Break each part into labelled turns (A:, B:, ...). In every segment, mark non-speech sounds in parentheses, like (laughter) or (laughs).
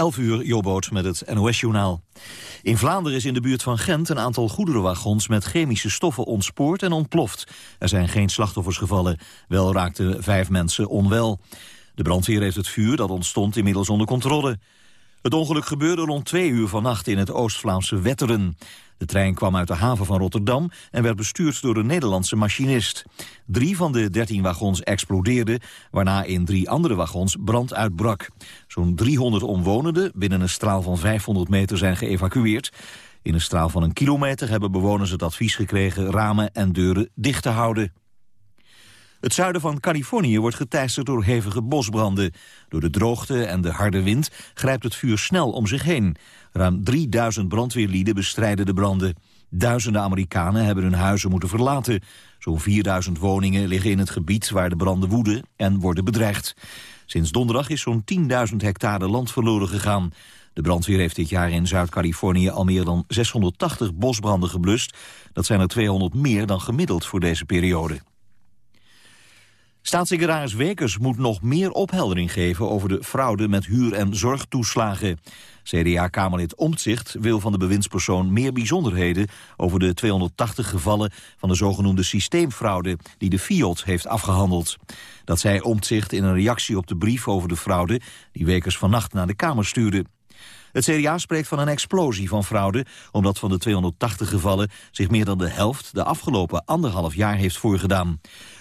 A: 11 uur, Jobboot met het NOS-journaal. In Vlaanderen is in de buurt van Gent een aantal goederenwagons met chemische stoffen ontspoord en ontploft. Er zijn geen slachtoffers gevallen, wel raakten vijf mensen onwel. De brandweer heeft het vuur dat ontstond inmiddels onder controle. Het ongeluk gebeurde rond twee uur vannacht in het Oost-Vlaamse Wetteren. De trein kwam uit de haven van Rotterdam en werd bestuurd door een Nederlandse machinist. Drie van de dertien wagons explodeerden, waarna in drie andere wagons brand uitbrak. Zo'n 300 omwonenden binnen een straal van 500 meter zijn geëvacueerd. In een straal van een kilometer hebben bewoners het advies gekregen ramen en deuren dicht te houden. Het zuiden van Californië wordt geteisterd door hevige bosbranden. Door de droogte en de harde wind grijpt het vuur snel om zich heen. Ruim 3000 brandweerlieden bestrijden de branden. Duizenden Amerikanen hebben hun huizen moeten verlaten. Zo'n 4000 woningen liggen in het gebied waar de branden woeden en worden bedreigd. Sinds donderdag is zo'n 10.000 hectare land verloren gegaan. De brandweer heeft dit jaar in Zuid-Californië al meer dan 680 bosbranden geblust. Dat zijn er 200 meer dan gemiddeld voor deze periode. Staatssecretaris Wekers moet nog meer opheldering geven over de fraude met huur- en zorgtoeslagen. CDA-kamerlid Omtzigt wil van de bewindspersoon meer bijzonderheden over de 280 gevallen van de zogenoemde systeemfraude die de FIOD heeft afgehandeld. Dat zei Omtzigt in een reactie op de brief over de fraude die Wekers vannacht naar de Kamer stuurde. Het CDA spreekt van een explosie van fraude... omdat van de 280 gevallen zich meer dan de helft... de afgelopen anderhalf jaar heeft voorgedaan.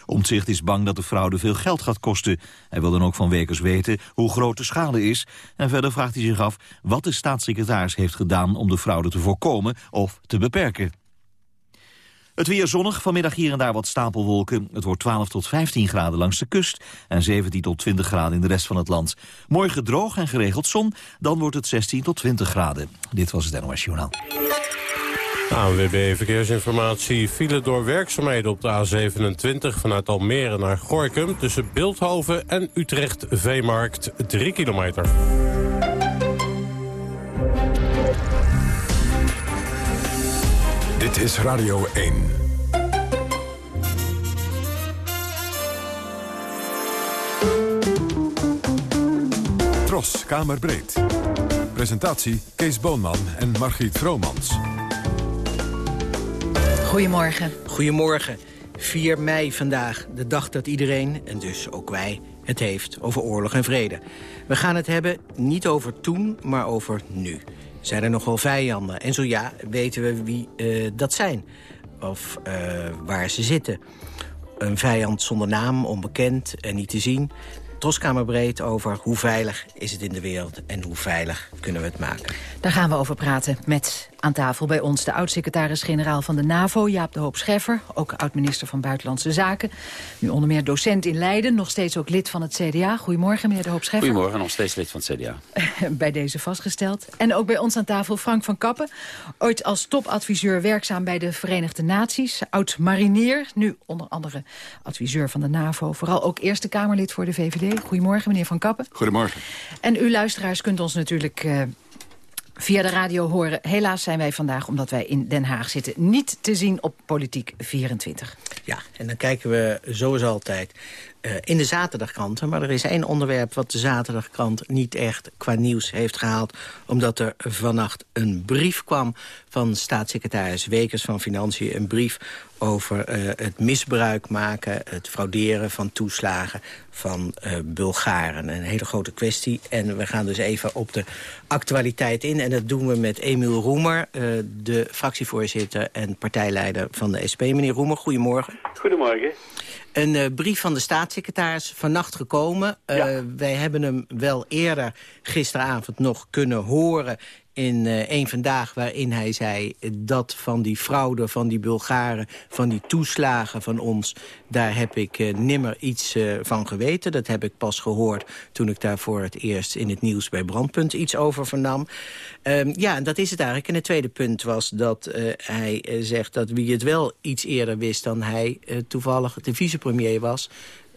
A: Omtzigt is bang dat de fraude veel geld gaat kosten. Hij wil dan ook van Wekers weten hoe groot de schade is. En verder vraagt hij zich af wat de staatssecretaris heeft gedaan... om de fraude te voorkomen of te beperken. Het weer zonnig, vanmiddag hier en daar wat stapelwolken. Het wordt 12 tot 15 graden langs de kust en 17 tot 20 graden in de rest van het land. Morgen droog en geregeld zon, dan wordt het 16 tot 20 graden. Dit was het NOS Journaal.
B: ANWB Verkeersinformatie file door werkzaamheden op de A27... vanuit Almere naar Gorkum tussen Beeldhoven en Utrecht-Veemarkt 3 kilometer.
C: Dit is Radio 1. Tros, Kamerbreed. Presentatie Kees Boonman en Margriet Vromans.
D: Goedemorgen.
E: Goedemorgen. 4 mei vandaag, de dag dat iedereen, en dus ook wij, het heeft over oorlog en vrede. We gaan het hebben niet over toen, maar over nu. Zijn er nogal vijanden? En zo ja, weten we wie uh, dat zijn? Of uh, waar ze zitten? Een vijand zonder naam, onbekend en niet te zien. Troskamerbreed over hoe veilig is het in de wereld... en hoe veilig kunnen we het maken.
D: Daar gaan we over praten met aan tafel bij ons de oud-secretaris-generaal van de NAVO, Jaap de Hoop Scheffer. Ook oud-minister van Buitenlandse Zaken. Nu onder meer docent in Leiden, nog steeds ook lid van het CDA. Goedemorgen, meneer de Hoop Scheffer.
F: Goedemorgen, nog steeds lid van het CDA. (laughs)
D: bij deze vastgesteld. En ook bij ons aan tafel Frank van Kappen. Ooit als topadviseur werkzaam bij de Verenigde Naties. Oud-marinier, nu onder andere adviseur van de NAVO. Vooral ook Eerste Kamerlid voor de VVD. Goedemorgen, meneer van Kappen.
G: Goedemorgen.
D: En u luisteraars kunt ons natuurlijk... Uh, via de radio horen. Helaas zijn wij vandaag, omdat wij in Den Haag zitten... niet te zien op Politiek 24.
E: Ja, en dan kijken we zoals altijd uh, in de zaterdagkranten. Maar er is één onderwerp wat de zaterdagkrant niet echt qua nieuws heeft gehaald. Omdat er vannacht een brief kwam van staatssecretaris Wekers van Financiën. Een brief over uh, het misbruik maken, het frauderen van toeslagen van uh, Bulgaren. Een hele grote kwestie. En we gaan dus even op de actualiteit in. En dat doen we met Emiel Roemer, de fractievoorzitter en partijleider van de SP. Meneer Roemer, goedemorgen.
H: Goedemorgen.
E: Een uh, brief van de staatssecretaris vannacht gekomen. Ja. Wij hebben hem wel eerder gisteravond nog kunnen horen in uh, een vandaag waarin hij zei dat van die fraude, van die Bulgaren, van die toeslagen van ons, daar heb ik uh, nimmer iets uh, van geweten. Dat heb ik pas gehoord toen ik daar voor het eerst in het nieuws bij Brandpunt iets over vernam. Um, ja, en dat is het eigenlijk. En het tweede punt was dat hij zegt dat wie het wel iets eerder wist dan hij toevallig de vicepremier was,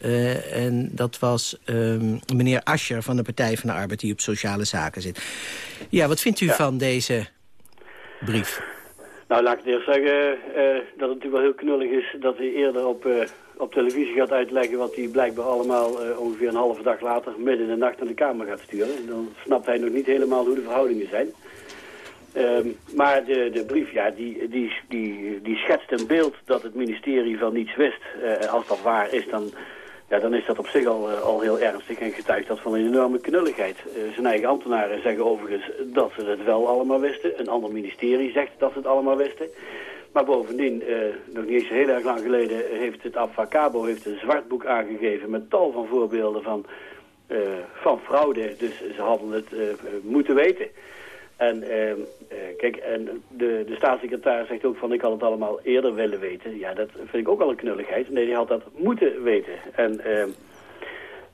E: uh, en dat was um, meneer Ascher van de Partij van de Arbeid... die op sociale zaken zit. Ja, wat vindt u ja. van deze brief?
H: Nou, laat ik eerst zeggen uh, dat het natuurlijk wel heel knullig is... dat hij eerder op uh,
F: op televisie gaat uitleggen wat hij blijkbaar allemaal ongeveer een halve dag later midden in de nacht naar de Kamer gaat sturen. Dan snapt hij nog niet helemaal hoe de verhoudingen zijn. Ehm, maar de, de brief, ja, die, die, die, die schetst een beeld dat het ministerie van niets wist. als dat waar is, dan ja, dan is dat op zich al, al heel ernstig en getuigt dat van een enorme knulligheid. Uh, zijn eigen ambtenaren zeggen overigens dat ze het wel allemaal wisten. Een ander ministerie zegt dat ze het allemaal wisten. Maar bovendien, uh, nog niet eens heel erg lang geleden, heeft het Abfacabo heeft een zwart boek aangegeven met tal van voorbeelden van, van fraude. Dus ze hadden het moeten weten. En uh, kijk, en de, de staatssecretaris zegt ook van ik had het allemaal eerder willen weten. Ja, dat vind ik ook al een knulligheid. Nee, die had dat moeten weten. En uh,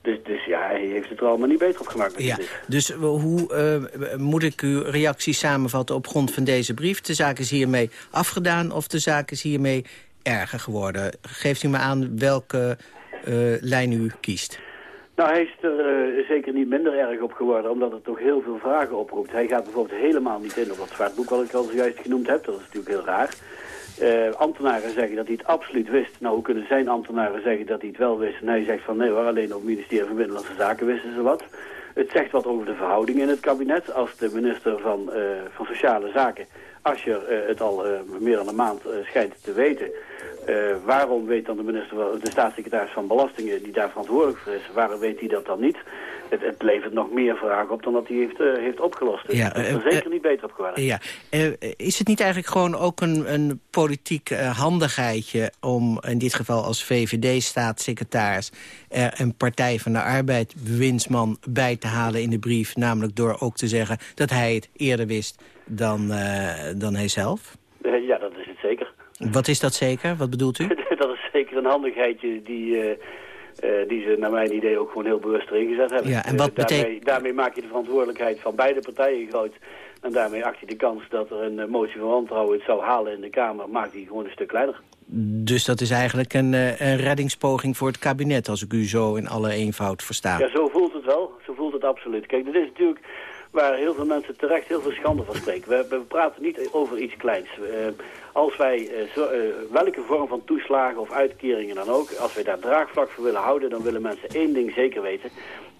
F: dus, dus ja, hij heeft het er allemaal niet beter op gemaakt.
E: Ja, dus hoe uh, moet ik uw reactie samenvatten op grond van deze brief? De zaak is hiermee afgedaan of de zaak is hiermee erger geworden? Geeft u me aan welke lijn u kiest?
F: Nou, hij is er uh, zeker niet minder erg op geworden, omdat het toch heel veel vragen oproept. Hij gaat bijvoorbeeld helemaal niet in op dat zwartboek wat ik al zojuist genoemd heb. Dat is natuurlijk heel raar. Uh, ambtenaren zeggen dat hij het absoluut wist. Nou, hoe kunnen zijn ambtenaren zeggen dat hij het wel wist? En hij zegt van nee hoor, alleen op het ministerie van Binnenlandse Zaken wisten ze wat. Het zegt wat over de verhoudingen in het kabinet. Als de minister van, uh, van Sociale Zaken, Ascher, het al meer dan een maand schijnt te weten... Uh, waarom weet dan de, minister, de staatssecretaris van Belastingen, die daar verantwoordelijk voor is, waarom weet hij dat dan niet? Het, het levert nog meer vragen op dan dat hij heeft, uh, heeft opgelost. Dus ja, is er uh, zeker niet beter op geworden.
E: Ja. is het niet eigenlijk gewoon ook een, een politiek handigheidje om in dit geval als VVD-staatssecretaris een Partij van de Arbeid bewindsman bij te halen in de brief, namelijk door ook te zeggen dat hij het eerder wist dan, dan hij zelf?
F: ja, dat is het zeker.
E: Wat is dat zeker? Wat bedoelt u? (laughs)
F: dat is zeker een handigheidje die, uh, uh, die ze naar mijn idee ook gewoon heel bewust erin gezet hebben.
E: Ja, en wat
F: daarmee, daarmee, maak je de verantwoordelijkheid van beide partijen groot. En daarmee acht je de kans dat er een motie van wantrouwen het zou halen in de Kamer, maakt die gewoon een stuk kleiner.
E: Dus dat is eigenlijk een, een reddingspoging voor het kabinet, als ik u zo in alle eenvoud versta.
F: Ja, zo voelt het wel. Zo voelt het absoluut. Kijk, dit is natuurlijk waar heel veel mensen terecht heel veel schande van spreken. We, we praten niet over iets kleins. Uh, als wij, zo, uh, welke vorm van toeslagen of uitkeringen dan ook, als wij daar draagvlak voor willen houden, dan willen mensen één ding zeker weten.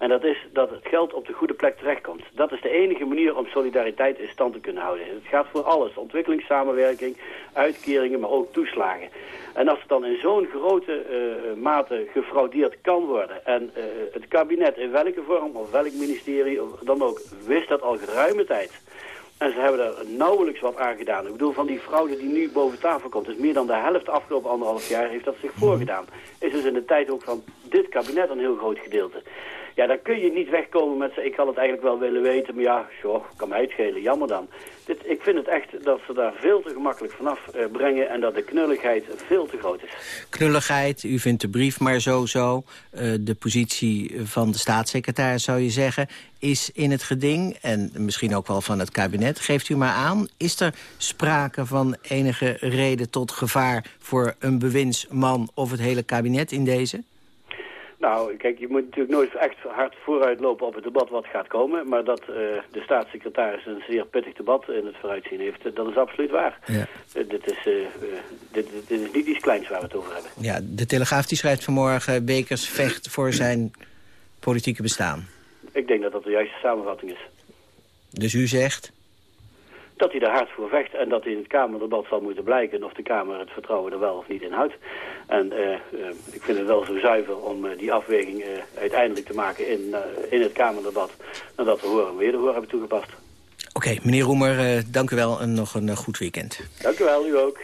F: En dat is dat het geld op de goede plek terechtkomt. Dat is de enige manier om solidariteit in stand te kunnen houden. Het gaat voor alles. Ontwikkelingssamenwerking, uitkeringen, maar ook toeslagen. En als het dan in zo'n grote uh, mate gefraudeerd kan worden... en uh, het kabinet in welke vorm of welk ministerie dan ook wist dat al geruime tijd... En ze hebben er nauwelijks wat aan gedaan. Ik bedoel, van die fraude die nu boven tafel komt... is meer dan de helft de afgelopen anderhalf jaar heeft dat zich voorgedaan. Is dus in de tijd ook van dit kabinet een heel groot gedeelte. Ja, dan kun je niet wegkomen met ze. Ik had het eigenlijk wel willen weten, maar ja, joh, kan mij het schelen. Jammer dan. Dit, ik vind het echt dat ze daar veel te gemakkelijk vanaf uh, brengen... en dat de knulligheid veel te groot is.
E: Knulligheid, u vindt de brief maar zo-zo. Uh, de positie van de staatssecretaris, zou je zeggen, is in het geding... en misschien ook wel van het kabinet. Geeft u maar aan, is er sprake van enige reden tot gevaar... voor een bewindsman of het hele kabinet in deze?
F: Nou, kijk, je moet natuurlijk nooit echt hard vooruitlopen op het debat wat gaat komen. Maar dat uh, de staatssecretaris een zeer pittig debat in het vooruitzien heeft, dat is absoluut waar. Ja. Uh, dit, is, dit, dit, is niet iets kleins waar we het over hebben.
E: Ja, de Telegraaf die schrijft vanmorgen... Bekers vecht voor zijn politieke bestaan.
F: Ik denk dat dat de juiste samenvatting is.
E: Dus u zegt
F: dat hij er hard voor vecht en dat in het Kamerdebat zal moeten blijken of de Kamer het vertrouwen er wel of niet in houdt. En uh, uh, ik vind het wel zo zuiver om uh, die afweging uiteindelijk te maken in, in het Kamerdebat, nadat we horen weer de hoor hebben toegepast.
E: Oké, okay, meneer Roemer, dank u wel en nog een goed weekend.
F: Dank u wel, u ook.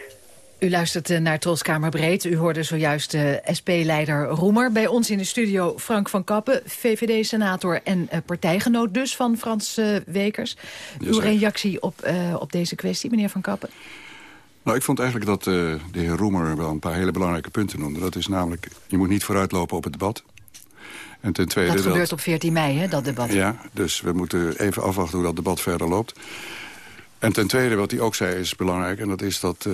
D: U luistert eh, naar Troskamer Breed. U hoorde zojuist de SP-leider Roemer. Bij ons in de studio Frank van Kappen, VVD-senator en uh, partijgenoot dus van Frans Wekers. Uw reactie op, uh, op deze kwestie, meneer van Kappen?
G: Nou, ik vond eigenlijk dat de heer Roemer wel een paar hele belangrijke punten noemde. Dat is namelijk, je moet niet vooruitlopen op het debat.
D: En ten tweede dat gebeurt op 14 mei, hè, dat debat.
G: Ja, dus we moeten even afwachten hoe dat debat verder loopt. En ten tweede, wat hij ook zei, is belangrijk. En dat is dat, uh,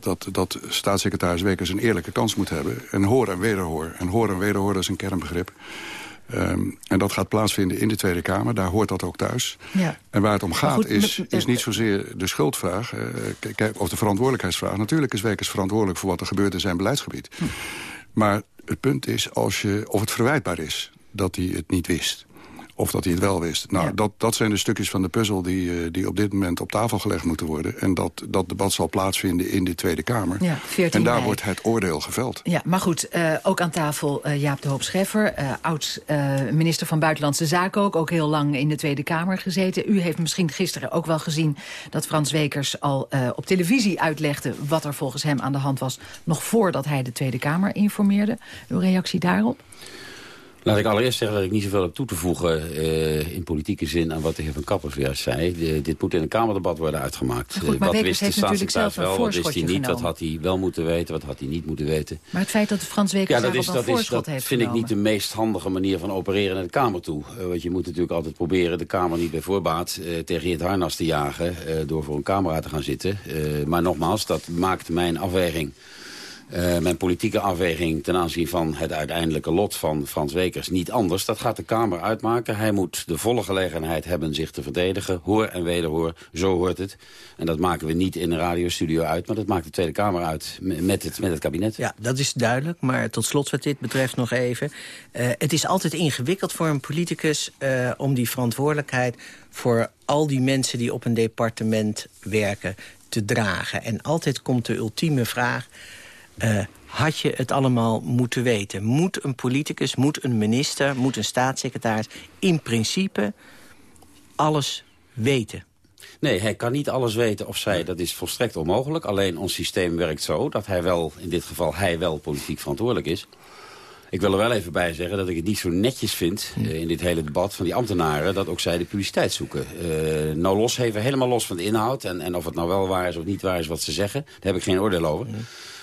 G: dat, dat staatssecretaris Wekers een eerlijke kans moet hebben. En hoor en wederhoor. En hoor en wederhoor, dat is een kernbegrip. Ehm, en dat gaat plaatsvinden in de Tweede Kamer. Daar hoort dat ook thuis.
D: Ja.
G: En waar het om gaat
D: goed,
G: is, is niet zozeer de schuldvraag... eh, kijk, of de verantwoordelijkheidsvraag. Natuurlijk is Wekers verantwoordelijk voor wat er gebeurt in zijn beleidsgebied.
D: Hm.
G: Maar het punt is als je, of het verwijtbaar is dat hij het niet wist. Of dat hij het wel wist. Nou,
D: Ja.
G: dat, dat zijn de stukjes van de puzzel die, eh, die op dit moment op tafel gelegd moeten worden. En dat, dat debat zal plaatsvinden in de Tweede Kamer.
D: Ja, 14
G: en daar
D: mei.
G: wordt het oordeel geveld.
D: Ja, maar goed, eh, ook aan tafel eh, Jaap de Hoop Scheffer, eh, oud-minister van Buitenlandse Zaken ook, ook heel lang in de Tweede Kamer gezeten. U heeft misschien gisteren ook wel gezien dat Frans Wekers al op televisie uitlegde wat er volgens hem aan de hand was, nog voordat hij de Tweede Kamer informeerde. Uw reactie daarop?
H: Laat ik allereerst zeggen dat ik niet zoveel heb toe te voegen eh, in politieke zin aan wat de heer Van Kappers juist zei. De- dit moet in een Kamerdebat worden uitgemaakt.
D: Goed,
H: Eh, wat wist de staatssecretaris wel, wat wist hij niet, wat had hij wel moeten weten, wat had hij niet moeten weten.
D: Maar het feit dat Frans Wekers
H: Ja, dat, is,
D: een
H: dat, is, dat
D: heeft
H: vind ik niet de meest handige manier van opereren naar de Kamer toe. Eh, want je moet natuurlijk altijd proberen de Kamer niet bij voorbaat eh, tegen het harnas te jagen... door voor een camera te gaan zitten. Maar nogmaals, dat maakt mijn afweging... eh, mijn politieke afweging ten aanzien van het uiteindelijke lot van Frans Wekers niet anders. Dat gaat de Kamer uitmaken. Hij moet de volle gelegenheid hebben zich te verdedigen. Hoor en wederhoor, zo hoort het. En dat maken we niet in een radiostudio uit, maar dat maakt de Tweede Kamer uit met het, met het kabinet.
E: Ja, dat is duidelijk. Maar tot slot wat dit betreft nog even. Eh, het is altijd ingewikkeld voor een politicus eh, om die verantwoordelijkheid... voor al die mensen die op een departement werken te dragen. En altijd komt de ultieme vraag... eh, had je het allemaal moeten weten? Moet een politicus, moet een minister, moet een staatssecretaris... in principe alles weten?
H: Nee, hij kan niet alles weten of zij, dat is volstrekt onmogelijk. Alleen ons systeem werkt zo dat hij wel, in dit geval hij wel politiek verantwoordelijk is. Ik wil er wel even bij zeggen dat ik het niet zo netjes vind eh, in dit hele debat van die ambtenaren dat ook zij de publiciteit zoeken. Eh, nou los even helemaal los van de inhoud en, en of het nou wel waar is of niet waar is wat ze zeggen. Daar heb ik geen oordeel over.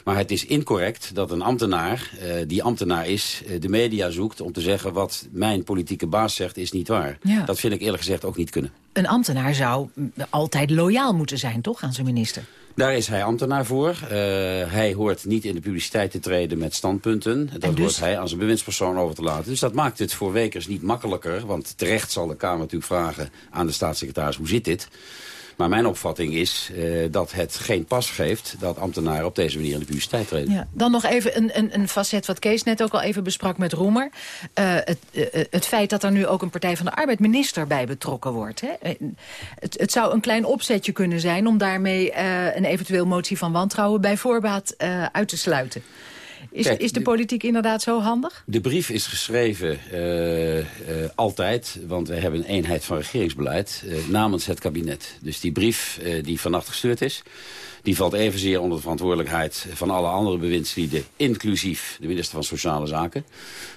H: Maar het is incorrect dat een ambtenaar, eh, die ambtenaar is, eh, de media zoekt om te zeggen wat mijn politieke baas zegt is niet waar.
D: Ja.
H: Dat vind ik eerlijk gezegd ook niet kunnen.
D: Een ambtenaar zou mm, altijd loyaal moeten zijn, toch, aan zijn minister?
H: Daar is hij ambtenaar voor. Eh, hij hoort niet in de publiciteit te treden met standpunten. Dat
D: dus?
H: hoort hij aan zijn bewindspersoon over te laten. Dus dat maakt het voor Wekers niet makkelijker. Want terecht zal de Kamer natuurlijk vragen aan de staatssecretaris... hoe zit dit? Maar mijn opvatting is eh, dat het geen pas geeft... dat ambtenaren op deze manier in de publiciteit treden.
D: Ja, dan nog even een, een, een facet wat Kees net ook al even besprak met Roemer. Eh, het, eh, het feit dat er nu ook een Partij van de Arbeid minister bij betrokken wordt. Hè? Het, het zou een klein opzetje kunnen zijn om daarmee een eventueel motie van wantrouwen bij voorbaat uit te sluiten. Is,
H: Kijk,
D: is de
H: de-
D: politiek inderdaad zo handig?
H: De brief is geschreven eh, eh, altijd, want we hebben een eenheid van regeringsbeleid, eh, namens het kabinet. Dus die brief die vannacht gestuurd is, die valt evenzeer onder de verantwoordelijkheid van alle andere bewindslieden, inclusief de minister van Sociale Zaken.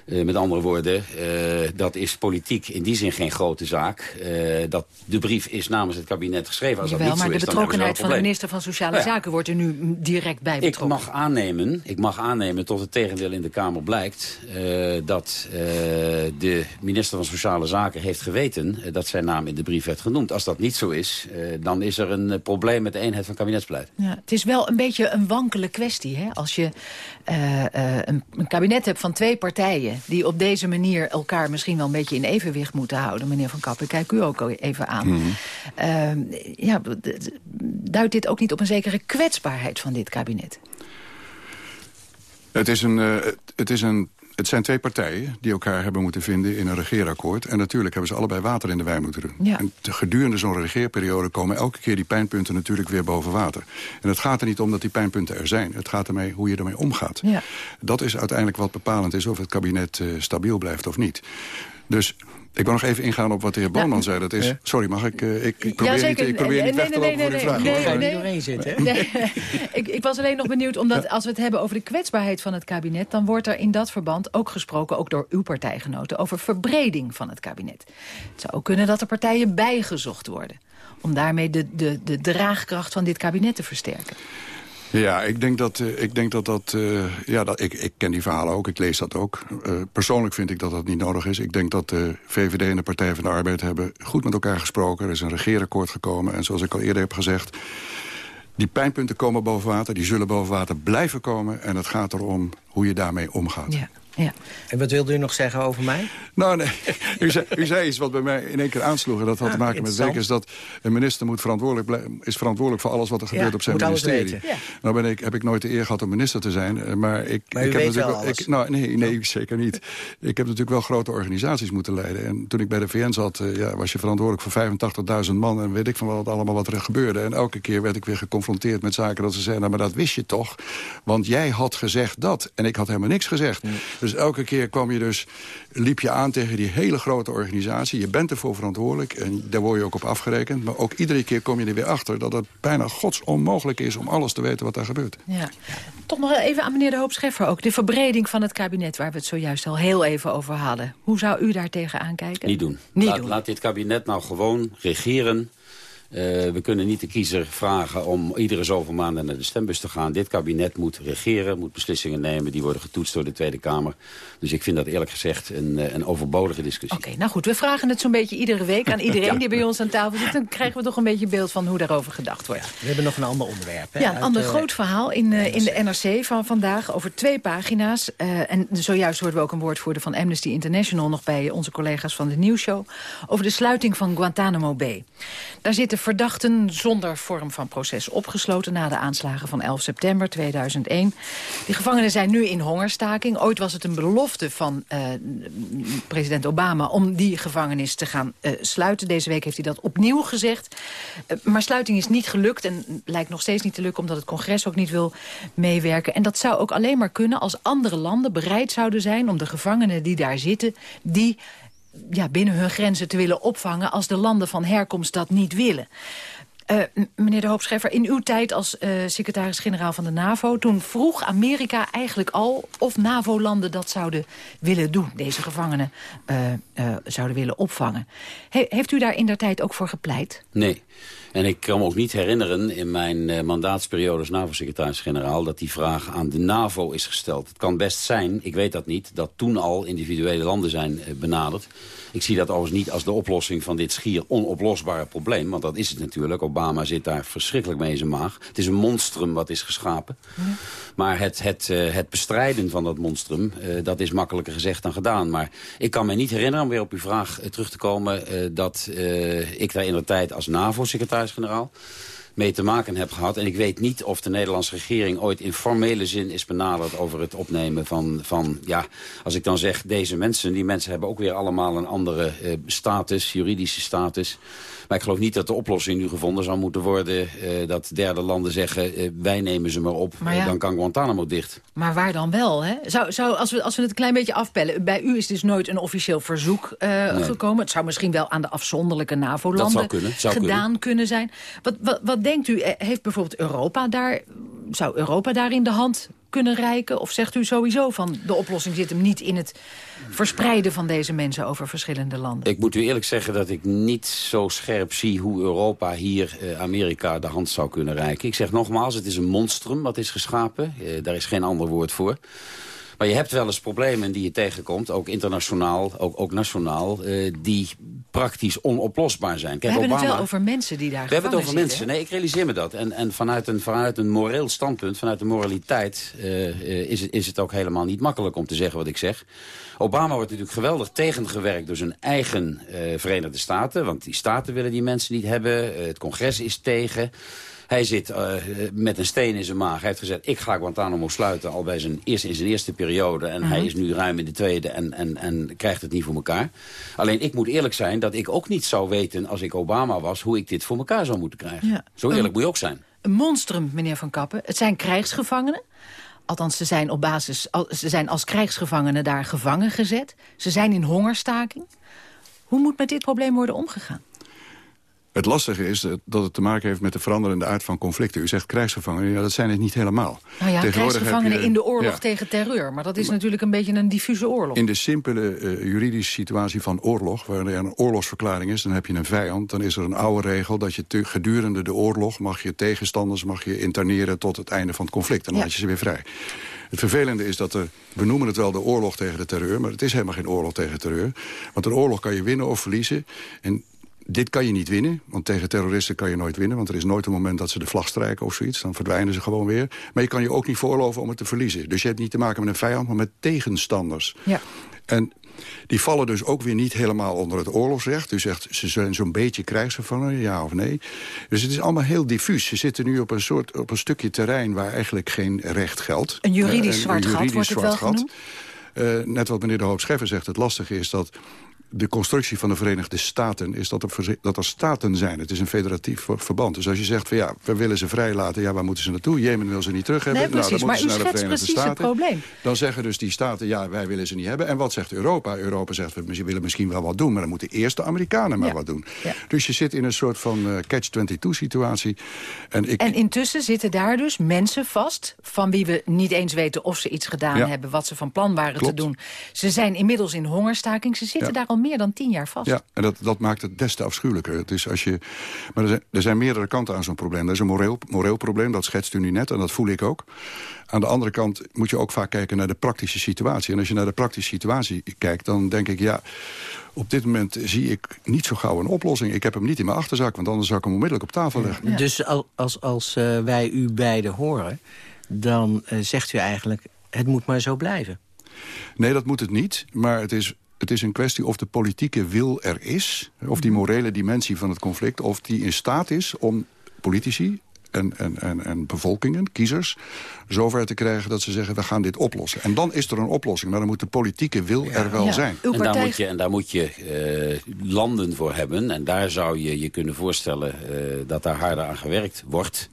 H: Eh, met andere woorden, eh, dat is politiek in die zin geen grote zaak. Eh, dat de brief is namens het kabinet geschreven. Als dat
D: Jawel,
H: niet
D: maar
H: zo
D: de
H: is,
D: betrokkenheid van de minister van Sociale
H: Nou ja.
D: Zaken wordt er nu direct bij
H: Ik
D: betrokken.
H: mag aannemen, ik mag aannemen tot het tegendeel in de Kamer blijkt... dat de minister van Sociale Zaken heeft geweten... dat zijn naam in de brief werd genoemd. Als dat niet zo is, dan is er een probleem met de eenheid van kabinetsbeleid.
D: Ja, het is wel een beetje een wankele kwestie. Hè? Als je eh, eh, een, een kabinet hebt van twee partijen... die op deze manier elkaar misschien wel een beetje in evenwicht moeten houden. Meneer Van Kappen, kijk u ook al even aan. Eh, ja, d- d- duidt dit ook niet op een zekere kwetsbaarheid van dit kabinet?
G: Het, is een, eh, het, is een, het zijn twee partijen die elkaar hebben moeten vinden in een regeerakkoord. En natuurlijk hebben ze allebei water in de wijn moeten doen.
D: Ja.
G: En gedurende zo'n regeerperiode komen elke keer die pijnpunten natuurlijk weer boven water. En het gaat er niet om dat die pijnpunten er zijn. Het gaat ermee hoe je ermee omgaat.
D: Ja.
G: Dat is uiteindelijk wat bepalend is of het kabinet eh, stabiel blijft of niet. Dus ik wil nog even ingaan op wat de heer Boonman zei. Dat is, sorry, mag ik? eh, ik, ik probeer
D: Ja,
G: niet,
D: zeker.
G: ik probeer niet
D: Nee,
G: weg te
D: nee,
G: lopen
D: nee,
G: voor uw
D: nee,
G: vraag.
D: nee, nee,
E: doorheen zitten, (laughs)
D: ik, ik was alleen nog benieuwd, omdat als we het hebben over de kwetsbaarheid van het kabinet... dan wordt er in dat verband ook gesproken, ook door uw partijgenoten... over verbreding van het kabinet. Het zou ook kunnen dat er partijen bijgezocht worden... om daarmee de, de, de draagkracht van dit kabinet te versterken.
G: Ja, ik denk dat eh, ik denk dat. dat eh, ja, dat, ik, ik ken die verhalen ook, ik lees dat ook. Eh, persoonlijk vind ik dat dat niet nodig is. Ik denk dat de VVD en de Partij van de Arbeid hebben goed met elkaar gesproken. Er is een regeerakkoord gekomen. En zoals ik al eerder heb gezegd. Die pijnpunten komen boven water, die zullen boven water blijven komen. En het gaat erom hoe je daarmee omgaat.
D: Ja. Ja.
E: En wat wilde u nog zeggen over mij?
G: Nou, nee. U zei, u zei iets wat bij mij in één keer aansloeg. En dat had
E: Ah,
G: te maken met
E: interessant.
G: is dat een minister moet verantwoordelijk is verantwoordelijk voor alles wat er gebeurt
E: Ja,
G: op zijn
E: moet alles
G: ministerie.
E: weten.
D: Ja.
G: Nou ben ik, heb ik nooit de eer gehad om minister te zijn. eh, Maar ik,
E: Maar u
G: ik heb
E: wel
G: natuurlijk
E: alles.
G: Ik, nou, nee, nee, zeker niet. Ik heb natuurlijk wel grote organisaties moeten leiden. En toen ik bij de VN zat, eh, ja, was je verantwoordelijk voor 85.000 man. En weet ik van wat allemaal wat er gebeurde. En elke keer werd ik weer geconfronteerd met zaken dat ze zeiden... nou, maar dat wist je toch? Want jij had gezegd dat. En ik had helemaal niks gezegd. Dus elke keer kwam je dus, liep je aan tegen die hele grote organisatie. Je bent ervoor verantwoordelijk en daar word je ook op afgerekend. Maar ook iedere keer kom je er weer achter dat het bijna godsonmogelijk is... om alles te weten wat daar gebeurt.
D: Ja. Toch nog even aan meneer De Hoop Scheffer ook. De verbreding van het kabinet waar we het zojuist al heel even over hadden. Hoe zou u daar tegenaan kijken?
H: Niet doen.
D: Niet
H: laat,
D: doen.
H: laat dit kabinet nou gewoon regeren. Eh, we kunnen niet de kiezer vragen om iedere zoveel maanden naar de stembus te gaan. Dit kabinet moet regeren, moet beslissingen nemen. Die worden getoetst door de Tweede Kamer. Dus ik vind dat eerlijk gezegd een, eh, een overbodige discussie.
D: Oké, nou goed, we vragen het zo'n beetje iedere week aan (laughs) iedereen die bij ons aan tafel zit. Dan krijgen we toch een beetje beeld van hoe daarover gedacht wordt.
E: We hebben nog een ander onderwerp. Hè,
D: Ja, een
E: uit,
D: ander
E: eh,
D: groot verhaal in, eh, in de NRC van vandaag over twee pagina's. Eh, en zojuist hoorden we ook een woordvoerder van Amnesty International... nog bij onze collega's van de nieuwsshow... over de sluiting van Guantanamo Bay. Daar zitten verdachten zonder vorm van proces opgesloten... na de aanslagen van 11 september 2001. Die gevangenen zijn nu in hongerstaking. Ooit was het een belofte van eh, president Obama... om die gevangenis te gaan eh, sluiten. Deze week heeft hij dat opnieuw gezegd. Eh, maar sluiting is niet gelukt en lijkt nog steeds niet te lukken... omdat het congres ook niet wil meewerken. En dat zou ook alleen maar kunnen als andere landen bereid zouden zijn... om de gevangenen die daar zitten... die ja, binnen hun grenzen te willen opvangen... als de landen van herkomst dat niet willen. Eh, meneer de Hoop Scheffer, in uw tijd als eh, secretaris-generaal van de NAVO... toen vroeg Amerika eigenlijk al of NAVO-landen dat zouden willen doen. Deze gevangenen eh, zouden willen opvangen. He- heeft u daar in der tijd ook voor gepleit?
H: Nee. En ik kan me ook niet herinneren in mijn eh, mandaatsperiode als NAVO-secretaris-generaal... dat die vraag aan de NAVO is gesteld. Het kan best zijn, ik weet dat niet, dat toen al individuele landen zijn eh, benaderd. Ik zie dat overigens niet als de oplossing van dit schier onoplosbare probleem. Want dat is het natuurlijk. Obama zit daar verschrikkelijk mee in zijn maag. Het is een monstrum wat is geschapen. Maar het, het, eh, het bestrijden van dat monstrum, dat is makkelijker gezegd dan gedaan. Maar ik kan me niet herinneren, om weer op uw vraag terug te komen... dat ik daar in de tijd als NAVO-secretaris-generaal mee te maken heb gehad. En ik weet niet of de Nederlandse regering ooit in formele zin is benaderd over het opnemen van, van ja, als ik dan zeg deze mensen, die mensen hebben ook weer allemaal een andere eh, status, juridische status. Maar ik geloof niet dat de oplossing nu gevonden zou moeten worden eh, dat derde landen zeggen eh, wij nemen ze maar op,
D: Maar ja.
H: dan kan Guantanamo dicht.
D: Maar waar dan wel? Hè? Zou, zou, als, we, als we het een klein beetje afpellen... bij u is dus nooit een officieel verzoek
H: Nee.
D: gekomen. Het zou misschien wel aan de afzonderlijke NAVO-landen
H: kunnen,
D: gedaan kunnen. zijn. Wat, wat, wat denkt u, eh, heeft bijvoorbeeld Europa daar... zou Europa daar in de hand kunnen reiken? Of zegt u sowieso van de oplossing zit hem niet in het verspreiden van deze mensen over verschillende landen?
H: Ik moet u eerlijk zeggen dat ik niet zo scherp zie hoe Europa hier eh, Amerika de hand zou kunnen reiken. Ik zeg nogmaals, het is een monstrum wat is geschapen. Eh, daar is geen ander woord voor. Maar je hebt wel eens problemen die je tegenkomt, ook internationaal, ook, ook nationaal, eh, die praktisch onoplosbaar zijn.
D: We
H: Kijk,
D: hebben
H: Obama,
D: het wel over mensen die daar
H: we hebben het over mensen. Nee, ik realiseer me dat. En, en vanuit, een, vanuit een moreel standpunt, vanuit de moraliteit... eh, eh, is, het, is het ook helemaal niet makkelijk om te zeggen wat ik zeg. Obama wordt natuurlijk geweldig tegengewerkt door zijn eigen Verenigde Staten. Want die staten willen die mensen niet hebben. Het congres is tegen. Hij zit eh, met een steen in zijn maag. Hij heeft gezegd, ik ga Guantanamo sluiten al bij zijn eerste, in zijn eerste periode. En hij is nu ruim in de tweede en, en, en krijgt het niet voor elkaar. Alleen ik moet eerlijk zijn dat ik ook niet zou weten als ik Obama was... hoe ik dit voor elkaar zou moeten krijgen.
D: Ja.
H: Zo eerlijk moet je ook zijn.
D: Een monstrum, meneer Van Kappen. Het zijn krijgsgevangenen. Althans, ze zijn, op basis, ze zijn als krijgsgevangenen daar gevangen gezet. Ze zijn in hongerstaking. Hoe moet met dit probleem worden omgegaan?
G: Het lastige is dat het te maken heeft met de veranderende aard van conflicten. U zegt krijgsgevangenen, ja, dat zijn het niet helemaal.
D: Nou ja, krijgsgevangenen
G: je-
D: in de oorlog
G: ja.
D: tegen terreur. Maar dat is natuurlijk een beetje een diffuse oorlog.
G: In de simpele eh, juridische situatie van oorlog, waar er een oorlogsverklaring is... dan heb je een vijand, dan is er een oude regel... dat je te- gedurende de oorlog mag je tegenstanders mag je interneren... tot het einde van het conflict, en dan
D: Ja.
G: laat je ze weer vrij. Het vervelende is dat er, we noemen het wel de oorlog tegen de terreur... maar het is helemaal geen oorlog tegen terreur. Want een oorlog kan je winnen of verliezen. En dit kan je niet winnen, want tegen terroristen kan je nooit winnen... want er is nooit een moment dat ze de vlag strijken of zoiets. Dan verdwijnen ze gewoon weer. Maar je kan je ook niet veroorloven om het te verliezen. Dus je hebt niet te maken met een vijand, maar met tegenstanders.
D: Ja.
G: En die vallen dus ook weer niet helemaal onder het oorlogsrecht. U zegt, ze zijn zo'n beetje krijgsgevangen, ja of nee. Dus het is allemaal heel diffuus. Ze zitten nu op een, soort, op een stukje terrein waar eigenlijk geen recht geldt.
D: Een juridisch
G: Eh,
D: zwart gat wordt het wel
G: gat. Eh, net wat meneer De Hoop Scheffer zegt, het lastige is dat de constructie van de Verenigde Staten is dat er, dat er staten zijn. Het is een federatief ver- verband. Dus als je zegt, van, ja, we willen ze vrijlaten, ja, waar moeten ze naartoe? Jemen wil ze niet terug hebben.
D: Nee,
G: Nou,
D: precies.
G: dan
D: Maar
G: moeten
D: u
G: ze naar de Verenigde
D: precies het
G: Staten.
D: probleem.
G: Dan zeggen dus die staten, ja, wij willen ze niet hebben. En wat zegt Europa? Europa zegt, we willen misschien wel wat doen... maar dan moeten eerst de Amerikanen maar
D: Ja.
G: wat doen.
D: Ja.
G: Dus je zit in een soort van eh, catch-22-situatie. En ik,
D: En intussen zitten daar dus mensen vast... van wie we niet eens weten of ze iets gedaan
G: Ja.
D: hebben... wat ze van plan waren
G: Klopt.
D: te doen. Ze zijn inmiddels in hongerstaking. Ze zitten daar al meer dan tien jaar vast.
G: Ja, en dat, dat maakt het des te afschuwelijker. Het is als je, maar er zijn, er zijn meerdere kanten aan zo'n probleem. Er is een moreel, moreel probleem, dat schetst u nu net, en dat voel ik ook. Aan de andere kant moet je ook vaak kijken naar de praktische situatie. En als je naar de praktische situatie kijkt, dan denk ik... ja, op dit moment zie ik niet zo gauw een oplossing. Ik heb hem niet in mijn achterzak, want anders zou ik hem onmiddellijk op tafel leggen.
E: Dus al- als, als eh, wij u beiden horen, dan eh, zegt u eigenlijk... het moet maar zo blijven.
G: Nee, dat moet het niet. Maar het is, het is een kwestie of de politieke wil er is. Of die morele dimensie van het conflict. Of die in staat is om politici en, en, en, en bevolkingen, kiezers... zover te krijgen dat ze zeggen, we gaan dit oplossen. En dan is er een oplossing. Maar dan moet de politieke wil er wel
D: Ja.
G: zijn.
H: En daar, moet je, en daar moet je eh, landen voor hebben. En daar zou je je kunnen voorstellen eh, dat daar harder aan gewerkt wordt.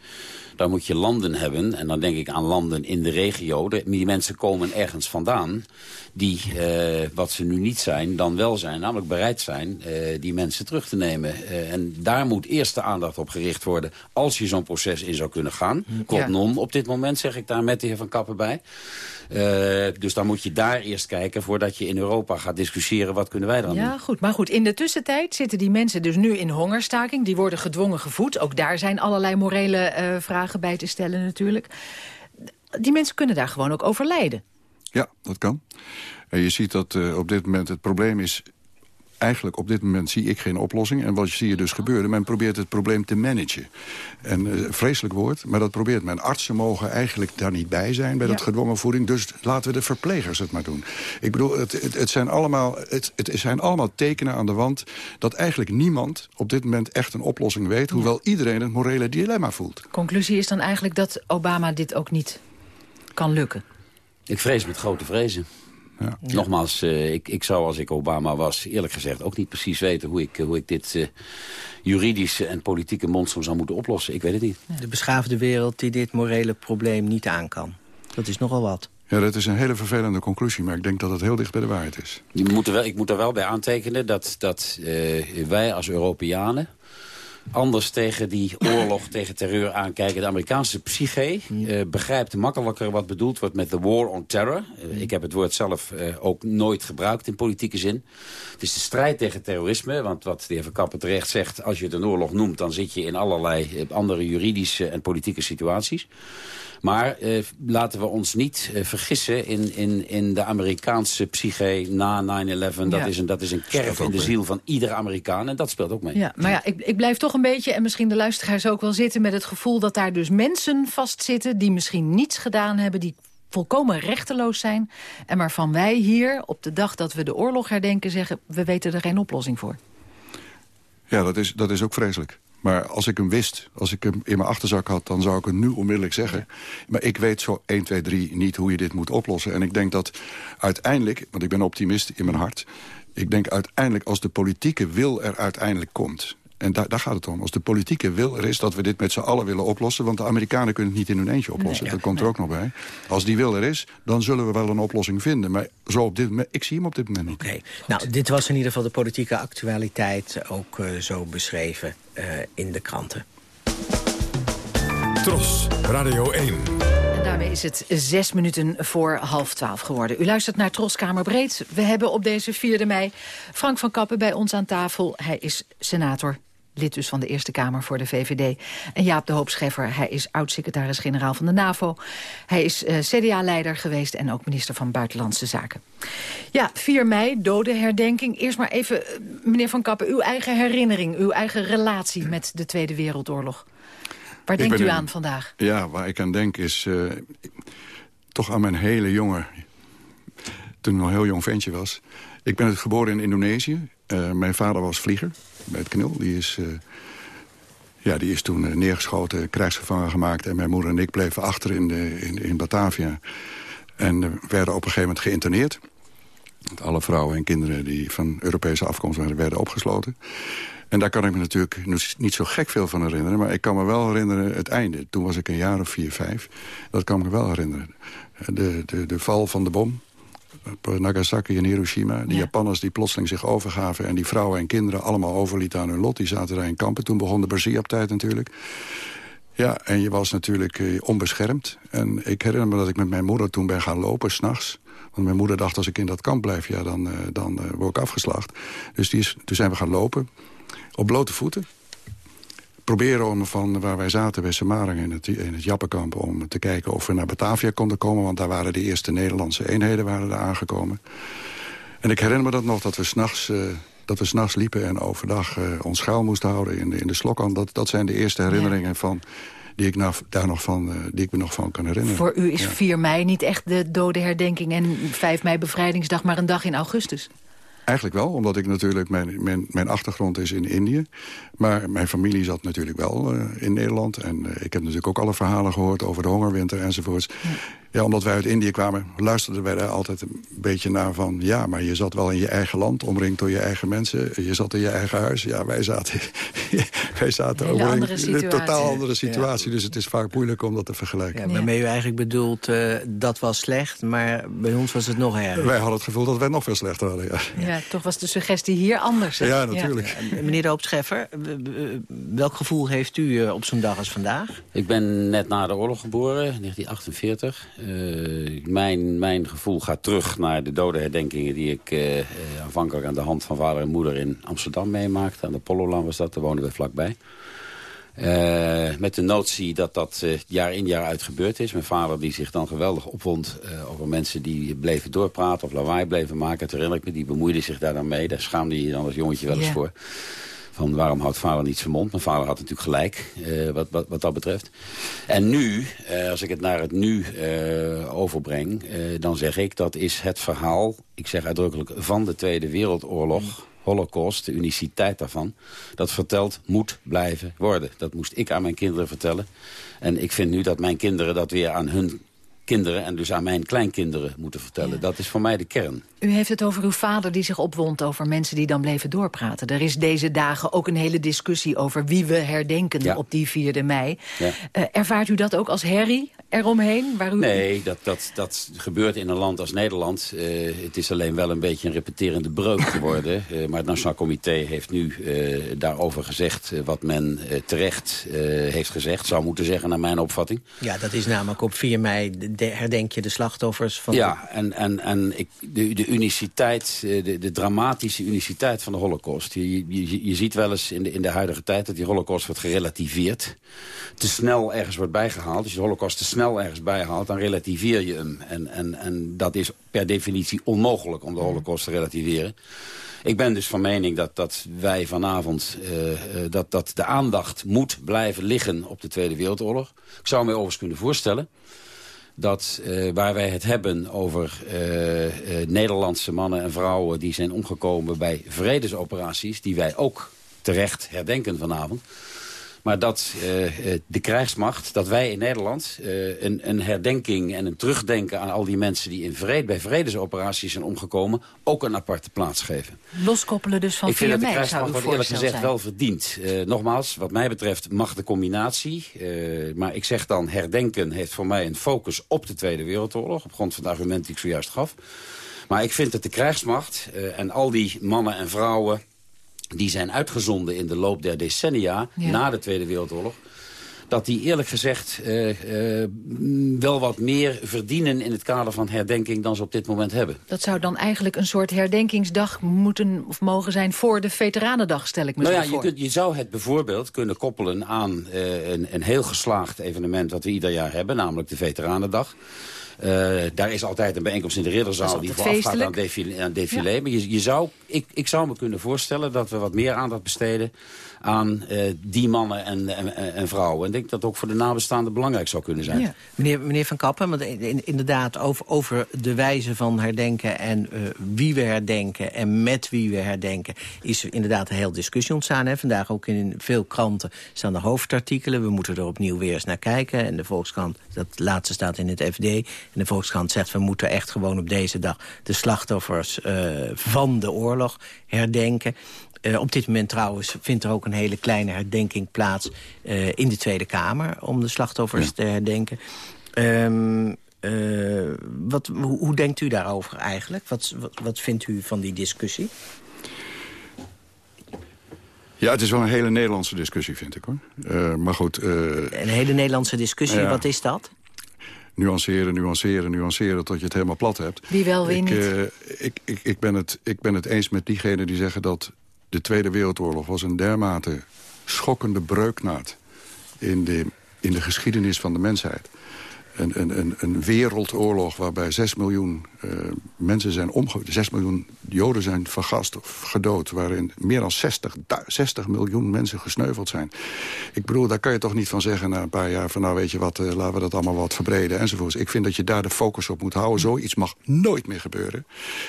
H: Daar moet je landen hebben. En dan denk ik aan landen in de regio. Die mensen komen ergens vandaan. Die, eh, wat ze nu niet zijn, dan wel zijn. Namelijk bereid zijn eh, die mensen terug te nemen. Eh, en daar moet eerst de aandacht op gericht worden. Als je zo'n proces in zou kunnen gaan.
D: Ja.
H: non op dit moment, zeg ik daar met de heer Van Kappen bij. Eh, dus dan moet je daar eerst kijken voordat je in Europa gaat discussiëren wat kunnen wij dan doen.
D: Ja, goed. Maar goed, in de tussentijd zitten die mensen dus nu in hongerstaking. Die worden gedwongen gevoed. Ook daar zijn allerlei morele eh, vragen bij te stellen natuurlijk. Die mensen kunnen daar gewoon ook overlijden.
G: Ja, dat kan. En je ziet dat eh, op dit moment het probleem is... Eigenlijk op dit moment zie ik geen oplossing. En wat zie je dus gebeuren? Men probeert het probleem te managen. En eh, vreselijk woord, maar dat probeert men. Artsen mogen eigenlijk daar niet bij zijn bij
D: Ja.
G: dat gedwongen voeding. Dus laten we de verplegers het maar doen. Ik bedoel, het, het, het zijn allemaal, het, het zijn allemaal tekenen aan de wand... dat eigenlijk niemand op dit moment echt een oplossing weet... hoewel iedereen het morele dilemma voelt.
D: Conclusie is dan eigenlijk dat Obama dit ook niet kan lukken.
H: Ik vrees met grote vrezen.
G: Ja.
H: Nogmaals, eh, ik, ik zou als ik Obama was eerlijk gezegd ook niet precies weten... hoe ik, eh, hoe ik dit eh, juridische en politieke monster zou moeten oplossen. Ik weet het niet.
E: De beschaafde wereld die dit morele probleem niet aan kan. Dat is nogal wat.
G: Ja, dat is een hele vervelende conclusie, maar ik denk dat het heel dicht bij de waarheid is.
H: Je moet er wel, ik moet er wel bij aantekenen dat, dat eh, wij als Europeanen anders tegen die oorlog, (laughs) tegen terreur aankijken. De Amerikaanse psyche eh, begrijpt makkelijker wat bedoeld wordt met de war on terror. Eh, ik heb het woord zelf eh, ook nooit gebruikt in politieke zin. Het is de strijd tegen terrorisme, want wat de heer Van Kappen terecht zegt... als je het een oorlog noemt, dan zit je in allerlei andere juridische en politieke situaties. Maar eh, laten we ons niet eh, vergissen in, in, in de Amerikaanse psyche na 9-11. Dat,
D: Ja.
H: is een, dat is een kerf in de
G: mee.
H: ziel van iedere Amerikaan. En dat speelt ook mee.
D: Ja, maar ja, ik, ik blijf toch een beetje, en misschien de luisteraars ook wel zitten... met het gevoel dat daar dus mensen vastzitten... die misschien niets gedaan hebben, die volkomen rechteloos zijn... en waarvan wij hier op de dag dat we de oorlog herdenken zeggen... we weten er geen oplossing voor.
G: Ja, dat is, dat is ook vreselijk. Maar als ik hem wist, als ik hem in mijn achterzak had... dan zou ik het nu onmiddellijk zeggen. Maar ik weet zo 1, 2, 3 niet hoe je dit moet oplossen. En ik denk dat uiteindelijk, want ik ben optimist in mijn hart... ik denk uiteindelijk als de politieke wil er uiteindelijk komt... en daar, daar gaat het om. Als de politieke wil er is dat we dit met z'n allen willen oplossen... want de Amerikanen kunnen het niet in hun eentje oplossen.
D: Nee,
G: dat komt er ook nog bij. Als die wil er is, dan zullen we wel een oplossing vinden. Maar zo op dit moment, ik zie hem op dit moment niet.
E: Oké, nou, dit was in ieder geval de politieke actualiteit ook eh, zo beschreven in de kranten.
C: Tros, Radio 1.
D: En daarmee is het zes minuten voor half twaalf geworden. U luistert naar Troskamer Breed. We hebben op deze 4 mei Frank van Kappen bij ons aan tafel. Hij is senator lid dus van de Eerste Kamer voor de VVD. En Jaap de Hoop Scheffer, hij is oud-secretaris-generaal van de NAVO. Hij is uh, CDA-leider geweest en ook minister van Buitenlandse Zaken. Ja, 4 mei, dodenherdenking. Eerst maar even, eh, meneer Van Kappen, uw eigen herinnering... uw eigen relatie met de Tweede Wereldoorlog. Waar denkt u aan vandaag?
G: Ja, waar ik aan denk is uh, toch aan mijn hele jonge... toen ik nog een heel jong ventje was. Ik ben geboren in Indonesië. Uh, mijn vader was vlieger bij het. Die is, uh, ja, die is toen neergeschoten, krijgsgevangen gemaakt. En mijn moeder en ik bleven achter in, de, in, in Batavia. En werden op een gegeven moment geïnterneerd. Alle vrouwen en kinderen die van Europese afkomst waren, werden opgesloten. En daar kan ik me natuurlijk niet zo gek veel van herinneren. Maar ik kan me wel herinneren het einde. Toen was ik een jaar of vier, vijf. Dat kan ik me wel herinneren. De, de, de val van de bom op Nagasaki en Hiroshima. Die Japanners die plotseling zich overgaven... en die vrouwen en kinderen allemaal overlieten aan hun lot. Die zaten daar in kampen. Toen begon de Berzee-tijd natuurlijk. Ja, en je was natuurlijk eh, onbeschermd. En ik herinner me dat ik met mijn moeder toen ben gaan lopen, s'nachts. Want mijn moeder dacht, als ik in dat kamp blijf, ja, dan, dan word ik afgeslacht. Dus die is, toen zijn we gaan lopen op blote voeten. Proberen om van waar wij zaten bij Samaring in het, in het Jappenkamp... om te kijken of we naar Batavia konden komen. Want daar waren de eerste Nederlandse eenheden waren daar aangekomen. En ik herinner me dat nog, dat we s'nachts... Uh, dat we s'nachts liepen en overdag uh, ons schuil moesten houden in de, in de slokkan. Dat, dat zijn de eerste herinneringen ja. van, die ik, nou, daar nog van, uh, die ik me nog van kan herinneren.
D: Voor u is ja. 4 mei niet echt de dode herdenking en 5 mei bevrijdingsdag... maar een dag in augustus?
G: Eigenlijk wel, omdat ik natuurlijk mijn, mijn, mijn achtergrond is in Indië. Maar mijn familie zat natuurlijk wel uh, in Nederland. En uh, ik heb natuurlijk ook alle verhalen gehoord over de hongerwinter enzovoorts. Ja, omdat wij uit Indië kwamen, luisterden wij daar altijd een beetje naar van... ja, maar je zat wel in je eigen land, omringd door je eigen mensen. Je zat in je eigen huis. Ja, wij zaten, (laughs) wij zaten
D: ook
G: in een totaal andere situatie. Ja. Dus het is vaak moeilijk om dat te vergelijken.
E: Ja, waarmee u eigenlijk bedoelt, uh, dat was slecht, maar bij ons was het nog erger.
G: Wij hadden het gevoel dat wij nog veel slechter hadden, ja.
D: ja toch was de suggestie hier anders. Hè?
G: Ja, natuurlijk.
E: Meneer de Hoop-Scheffer, welk gevoel heeft u op zo'n dag als vandaag?
H: Ik ben net na de oorlog geboren, 1948. Uh, mijn, mijn gevoel gaat terug naar de dodenherdenkingen... die ik uh, aanvankelijk aan de hand van vader en moeder in Amsterdam meemaakte. Aan de Pololaan was dat, daar woonden we vlakbij. Uh, met de notie dat dat jaar in jaar uit gebeurd is. Mijn vader die zich dan geweldig opwond over mensen die bleven doorpraten... of lawaai bleven maken. Dat herinner ik me, die bemoeide zich daar dan mee. Daar schaamde je dan als jongetje wel eens yeah. voor. Van waarom houdt vader niet zijn mond? Mijn vader had natuurlijk gelijk, uh, wat, wat, wat dat betreft. En nu, uh, als ik het naar het nu uh, overbreng... dan zeg ik, dat is het verhaal, ik zeg uitdrukkelijk... van de Tweede Wereldoorlog... Holocaust, de uniciteit daarvan... dat verteld moet blijven worden. Dat moest ik aan mijn kinderen vertellen. En ik vind nu dat mijn kinderen dat weer aan hun kinderen... en dus aan mijn kleinkinderen moeten vertellen. Ja. Dat is voor mij de kern.
D: U heeft het over uw vader die zich opwond over mensen die dan bleven doorpraten. Er is deze dagen ook een hele discussie over wie we herdenken ja. op die 4e mei. Ja. Uh, ervaart u dat ook als herrie eromheen? Waar u...
H: Nee, dat, dat, dat gebeurt in een land als Nederland. Uh, het is alleen wel een beetje een repeterende breuk geworden. Uh, (laughs) maar het Nationaal Comité heeft nu daarover gezegd... wat men terecht heeft gezegd, zou moeten zeggen naar mijn opvatting.
E: Ja, dat is namelijk op 4 mei de, herdenk je de slachtoffers van...
H: Ja, en, en, en ik, de, de uniciteit, de, de dramatische uniciteit van de holocaust. Je, je, je ziet wel eens in de, in de huidige tijd dat die holocaust wordt gerelativeerd. Te snel ergens wordt bijgehaald. Je de holocaust te snel ergens bijhaalt, dan relativeer je hem. En, en, en dat is per definitie onmogelijk om de holocaust te relativeren. Ik ben dus van mening dat, dat wij vanavond, uh, dat, dat de aandacht moet blijven liggen op de Tweede Wereldoorlog. Ik zou me overigens kunnen voorstellen dat uh, waar wij het hebben over Nederlandse mannen en vrouwen... die zijn omgekomen bij vredesoperaties... die wij ook terecht herdenken vanavond... Maar dat uh, de krijgsmacht, dat wij in Nederland uh, een, een, herdenking en een terugdenken aan al die mensen die in vrede, bij vredesoperaties zijn omgekomen, ook een aparte plaats geven.
D: Loskoppelen dus van 4 mei,
H: Ik vind dat de krijgsmacht
D: eerlijk
H: gezegd
D: zijn.
H: wel verdient. Uh, nogmaals, wat mij betreft mag de combinatie. maar ik zeg dan, herdenken heeft voor mij een focus op de Tweede Wereldoorlog, op grond van het argument die ik zojuist gaf. Maar ik vind dat de krijgsmacht en al die mannen en vrouwen die zijn uitgezonden in de loop der decennia... Ja. na de Tweede Wereldoorlog... dat die eerlijk gezegd uh, wel wat meer verdienen in het kader van herdenking dan ze op dit moment hebben.
D: Dat zou dan eigenlijk een soort herdenkingsdag moeten of mogen zijn voor de Veteranendag, stel ik me
H: nou ja,
D: voor.
H: Je, kunt, je zou het bijvoorbeeld kunnen koppelen aan een, een heel geslaagd evenement wat we ieder jaar hebben, namelijk de Veteranendag. Uh, daar is altijd een bijeenkomst in de Ridderzaal die voorafgaat aan défilé. Ja. Maar je, je zou, ik, ik zou me kunnen voorstellen dat we wat meer aandacht besteden aan uh, die mannen en, en, en, vrouwen. En ik denk dat ook voor de nabestaanden belangrijk zou kunnen zijn.
E: Meneer, meneer Van Kappen, want in, inderdaad over, over de wijze van herdenken... en uh, wie we herdenken en met wie we herdenken... is er inderdaad een heel discussie ontstaan. Hè? Vandaag ook in veel kranten staan er hoofdartikelen. We moeten er opnieuw weer eens naar kijken. En de Volkskrant, dat laatste staat in het FD... en de Volkskrant zegt we moeten echt gewoon op deze dag... de slachtoffers uh, van de oorlog herdenken. Uh, op dit moment trouwens vindt er ook een hele kleine herdenking plaats... Uh, in de Tweede Kamer om de slachtoffers ja. te herdenken. Um, uh, wat, hoe, hoe, denkt u daarover eigenlijk? Wat, wat, wat vindt u van die discussie?
G: Ja, het is wel een hele Nederlandse discussie, vind ik. hoor. Uh, maar goed... Uh,
E: een hele Nederlandse discussie, ja. wat is dat?
G: Nuanceren, nuanceren, nuanceren tot je het helemaal plat hebt.
D: Wie wel, wie
G: ik,
D: niet.
G: Uh, ik, ik, ik, ben het, ik ben het eens met diegenen die zeggen dat de Tweede Wereldoorlog was een dermate schokkende breuknaad in de, in de geschiedenis van de mensheid. Een, een, wereldoorlog waarbij 6 miljoen uh, mensen zijn omgekomen. 6 miljoen Joden zijn vergast of gedood. Waarin meer dan 60, 60 miljoen mensen gesneuveld zijn. Ik bedoel, daar kan je toch niet van zeggen na een paar jaar... van nou weet je wat, uh, laten we dat allemaal wat verbreden enzovoorts. Ik vind dat je daar de focus op moet houden. Zoiets mag nooit meer gebeuren.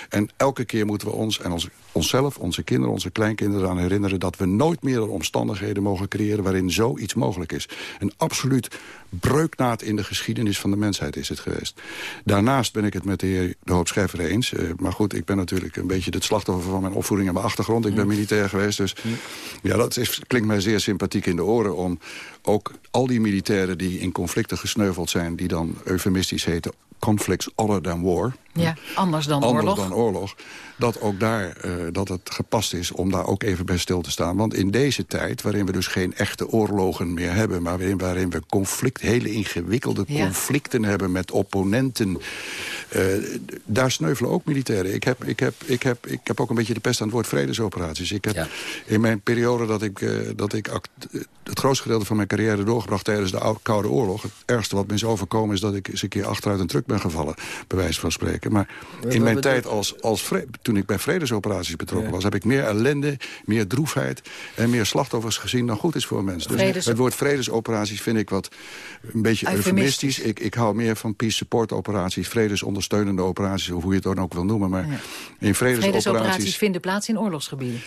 G: En elke keer moeten we ons en ons, onszelf, onze kinderen, onze kleinkinderen aan herinneren... dat we nooit meer de omstandigheden mogen creëren waarin zoiets mogelijk is. Een absoluut breuknaad in de geschiedenis van de mensheid is het geweest. Daarnaast ben ik het met de heer De Hoop Scheffer eens. Uh, maar goed, ik ben natuurlijk een beetje het slachtoffer van mijn opvoeding en mijn achtergrond. Ik ben militair geweest, dus ja, dat is, klinkt mij zeer sympathiek in de oren... om ook al die militairen die in conflicten gesneuveld zijn... die dan eufemistisch heten conflicts other than war...
D: Ja, anders dan
G: anders
D: oorlog.
G: dan oorlog. Dat ook daar, uh, dat het gepast is om daar ook even bij stil te staan. Want in deze tijd, waarin we dus geen echte oorlogen meer hebben... maar waarin, waarin we conflict, hele ingewikkelde ja. conflicten hebben met opponenten... Uh, daar sneuvelen ook militairen. Ik heb, ik, heb, ik, heb, ik heb ook een beetje de pest aan het woord vredesoperaties. Ik heb ja. in mijn periode dat ik, uh, dat ik act, het grootste gedeelte van mijn carrière doorgebracht... tijdens de Koude Oorlog. Het ergste wat me is overkomen is dat ik eens een keer achteruit een truck ben gevallen. Bij wijze van spreken. Maar in mijn tijd als, als toen ik bij vredesoperaties betrokken ja. was... heb ik meer ellende, meer droefheid en meer slachtoffers gezien... dan goed is voor een mens. Dus Vredes... het woord vredesoperaties vind ik wat een beetje eufemistisch. Ik, ik hou meer van peace support operaties, vredesondersteunende operaties... of hoe je het dan ook wil noemen. Maar ja. in vredesoperaties...
D: Vredesoperaties vinden plaats in oorlogsgebieden.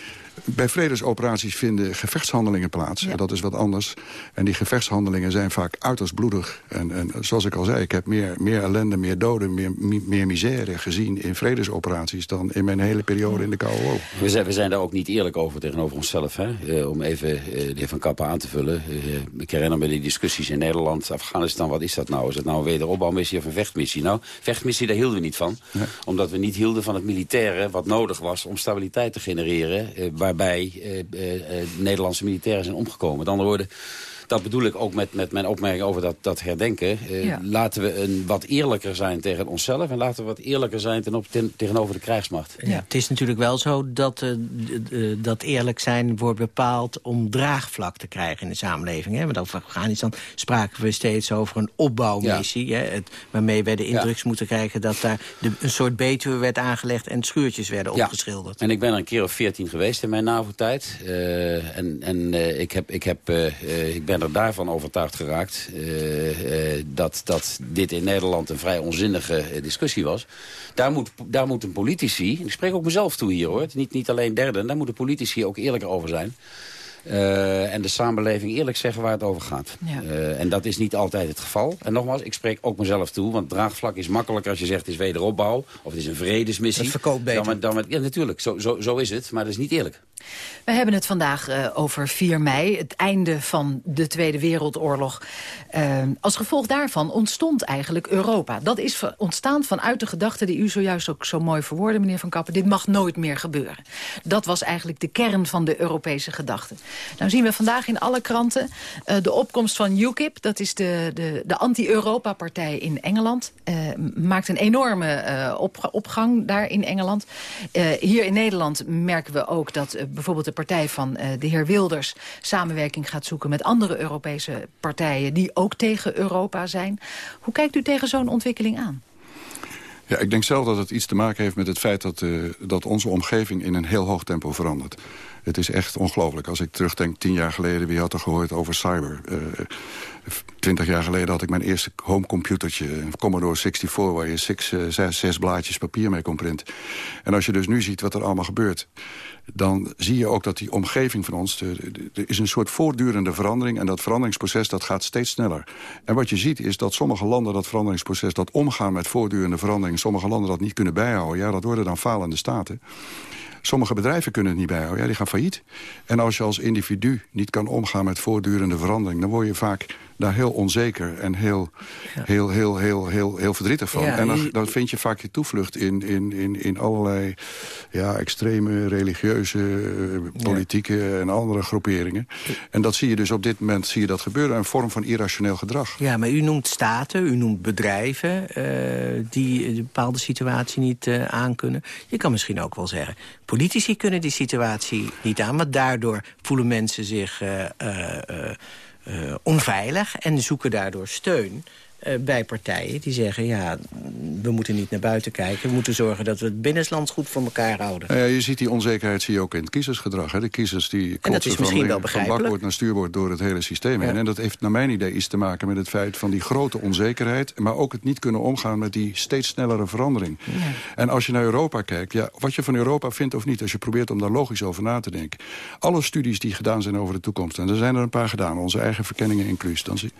G: Bij vredesoperaties vinden gevechtshandelingen plaats. Ja. Dat is wat anders. En die gevechtshandelingen zijn vaak uiterst bloedig. En, en zoals ik al zei, ik heb meer, meer ellende, meer doden, meer, meer misère gezien in vredesoperaties... dan in mijn hele periode in de Oorlog.
H: We zijn, we zijn daar ook niet eerlijk over tegenover onszelf. Hè? Uh, om even uh, de heer Van Kappen aan te vullen. Uh, ik herinner me die discussies in Nederland. Afghanistan, wat is dat nou? Is het nou een wederopbouwmissie of een vechtmissie? Nou, vechtmissie, daar hielden we niet van. Omdat we niet hielden van het militaire wat nodig was om stabiliteit te genereren waarbij Nederlandse militairen zijn omgekomen. Met andere woorden, dat bedoel ik ook met, met mijn opmerking over dat, dat herdenken. Uh, ja. Laten we een wat eerlijker zijn tegen onszelf... en laten we wat eerlijker zijn ten op, ten, tegenover de krijgsmacht.
E: Ja, het is natuurlijk wel zo dat, uh, uh, dat eerlijk zijn wordt bepaald... om draagvlak te krijgen in de samenleving. Hè? Want over Afghanistan spraken we steeds over een opbouwmissie... Ja. Hè? Het, waarmee wij de indruk ja. moeten krijgen... dat daar de, een soort betuwe werd aangelegd... en schuurtjes werden opgeschilderd.
H: En ik ben er een keer of veertien geweest in mijn NAVO-tijd. en en ik, heb, ik, heb, ik ben er daarvan overtuigd geraakt... Uh, uh, dat, dat dit in Nederland een vrij onzinnige discussie was. Daar, moet, daar moeten politici, ik spreek ook mezelf toe hier hoor... niet, niet alleen derden, daar moeten politici ook eerlijker over zijn... Uh, en de samenleving eerlijk zeggen waar het over gaat. Ja. Uh, en dat is niet altijd het geval. En nogmaals, ik spreek ook mezelf toe. Want draagvlak is makkelijker als je zegt het is wederopbouw. Of het is een vredesmissie.
E: Het verkoopt beter.
H: Dan met, dan met, ja, natuurlijk. Zo, zo, zo is het. Maar dat is niet eerlijk.
D: We hebben het vandaag uh, over 4 mei, het einde van de Tweede Wereldoorlog. Uh, als gevolg daarvan ontstond eigenlijk Europa. Dat is ontstaan vanuit de gedachte die u zojuist ook zo mooi verwoordde, meneer Van Kappen. Dit mag nooit meer gebeuren. Dat was eigenlijk de kern van de Europese gedachte. Nou zien we vandaag in alle kranten uh, de opkomst van UKIP. Dat is de, de, de anti-Europa-partij in Engeland. Uh, maakt een enorme op, opgang daar in Engeland. hier in Nederland merken we ook dat bijvoorbeeld de partij van de heer Wilders... samenwerking gaat zoeken met andere Europese partijen... die ook tegen Europa zijn. Hoe kijkt u tegen zo'n ontwikkeling aan?
G: Ja, ik denk zelf dat het iets te maken heeft met het feit dat, dat onze omgeving in een heel hoog tempo verandert. Het is echt ongelooflijk. Als ik terugdenk, tien jaar geleden, wie had er gehoord over cyber? Uh, Twintig jaar geleden had ik mijn eerste homecomputertje, een Commodore 64... waar je zes, zes, zes blaadjes papier mee kon printen. En als je dus nu ziet wat er allemaal gebeurt dan zie je ook dat die omgeving van ons... er is een soort voortdurende verandering... en dat veranderingsproces dat gaat steeds sneller. En wat je ziet is dat sommige landen dat veranderingsproces... dat omgaan met voortdurende verandering... sommige landen dat niet kunnen bijhouden. Ja, dat worden dan falende staten. Sommige bedrijven kunnen het niet bijhouden. Ja, die gaan failliet. En als je als individu niet kan omgaan met voortdurende verandering... dan word je vaak daar heel onzeker en heel, heel, heel, heel, heel, heel verdrietig van. en dan, dan, vind je vaak je toevlucht in, in, in, in allerlei ja, extreme religieuze, eh, politieke en andere groeperingen. En dat zie je dus op dit moment zie je dat gebeuren. Een vorm van irrationeel gedrag.
E: Ja, maar u noemt staten, u noemt bedrijven uh, die een bepaalde situatie niet uh, aankunnen. Je kan misschien ook wel zeggen, politici kunnen die situatie niet aan. Maar daardoor voelen mensen zich... Onveilig en zoeken daardoor steun bij partijen die zeggen... ja, we moeten niet naar buiten kijken. We moeten zorgen dat we het binnenland goed voor elkaar houden.
G: Nou ja, je ziet die onzekerheid zie je ook in het kiezersgedrag. Hè? De kiezers die
E: en dat is misschien
G: van, van bakwoord naar stuurwoord door het hele systeem heen. En dat heeft naar mijn idee iets te maken met het feit van die grote onzekerheid... maar ook het niet kunnen omgaan met die steeds snellere verandering. Ja. En als je naar Europa kijkt, ja, wat je van Europa vindt of niet... als je probeert om daar logisch over na te denken... alle studies die gedaan zijn over de toekomst... en er zijn er een paar gedaan, onze eigen verkenningen inclus... dan zie,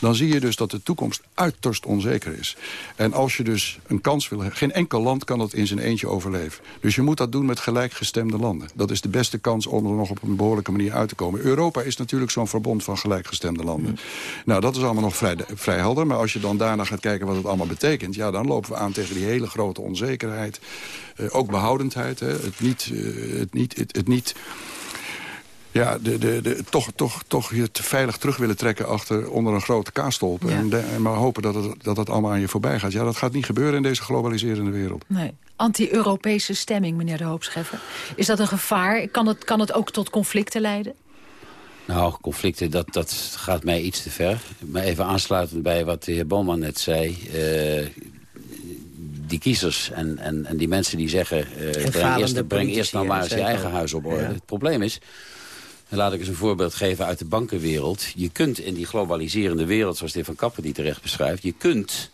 G: dan zie je dus dat de toekomst uiterst onzeker is. En als je dus een kans wil hebben... geen enkel land kan dat in zijn eentje overleven. Dus je moet dat doen met gelijkgestemde landen. Dat is de beste kans om er nog op een behoorlijke manier uit te komen. Europa is natuurlijk zo'n verbond van gelijkgestemde landen. Mm. Nou, dat is allemaal nog vrij, vrij helder. Maar als je dan daarna gaat kijken wat het allemaal betekent... ja, dan lopen we aan tegen die hele grote onzekerheid. Uh, ook behoudendheid, hè. Het niet... Uh, het niet, het, het niet ja, de, de, de, toch, toch, toch je te veilig terug willen trekken achter, onder een grote kaastolp. En, en, maar hopen dat het, dat het allemaal aan je voorbij gaat. Ja, dat gaat niet gebeuren in deze globaliserende wereld.
D: Nee. Anti-Europese stemming, meneer de Hoopscheffer. Is dat een gevaar? Kan het, kan het ook tot conflicten leiden?
H: Nou, conflicten, dat, dat gaat mij iets te ver. Maar even aansluitend bij wat de heer Boman net zei... Uh, die kiezers en, en, en die mensen die zeggen... Uh, breng eerst, breng eerst nou maar eens je eigen huis op orde. Het probleem is, en laat ik eens een voorbeeld geven uit de bankenwereld. Je kunt in die globaliserende wereld, zoals de heer Van Kappen die terecht beschrijft... je kunt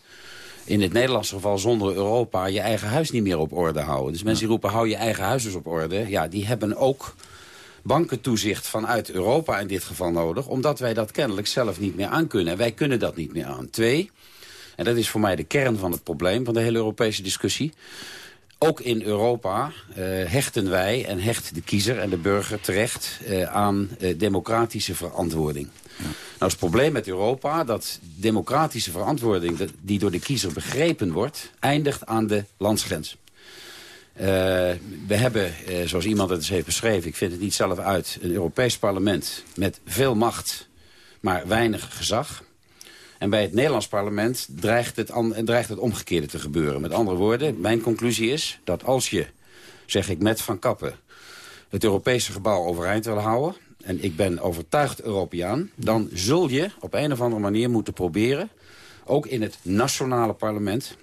H: in het Nederlandse geval zonder Europa je eigen huis niet meer op orde houden. Dus mensen die roepen, hou je eigen huis dus op orde. Ja, die hebben ook bankentoezicht vanuit Europa in dit geval nodig... omdat wij dat kennelijk zelf niet meer aankunnen. Wij kunnen dat niet meer aan. Twee, en dat is voor mij de kern van het probleem van de hele Europese discussie... Ook in Europa uh, hechten wij en hecht de kiezer en de burger terecht uh, aan uh, democratische verantwoording. Ja. Nou het probleem met Europa dat democratische verantwoording die door de kiezer begrepen wordt, eindigt aan de landsgrens. we hebben, zoals iemand het eens heeft beschreven, ik vind het niet zelf uit, een Europees parlement met veel macht, maar weinig gezag. En bij het Nederlands parlement dreigt het, dreigt het omgekeerde te gebeuren. Met andere woorden, mijn conclusie is dat als je, zeg ik met Van Kappen... het Europese gebouw overeind wil houden... en ik ben overtuigd Europeaan... dan zul je op een of andere manier moeten proberen... ook in het nationale parlement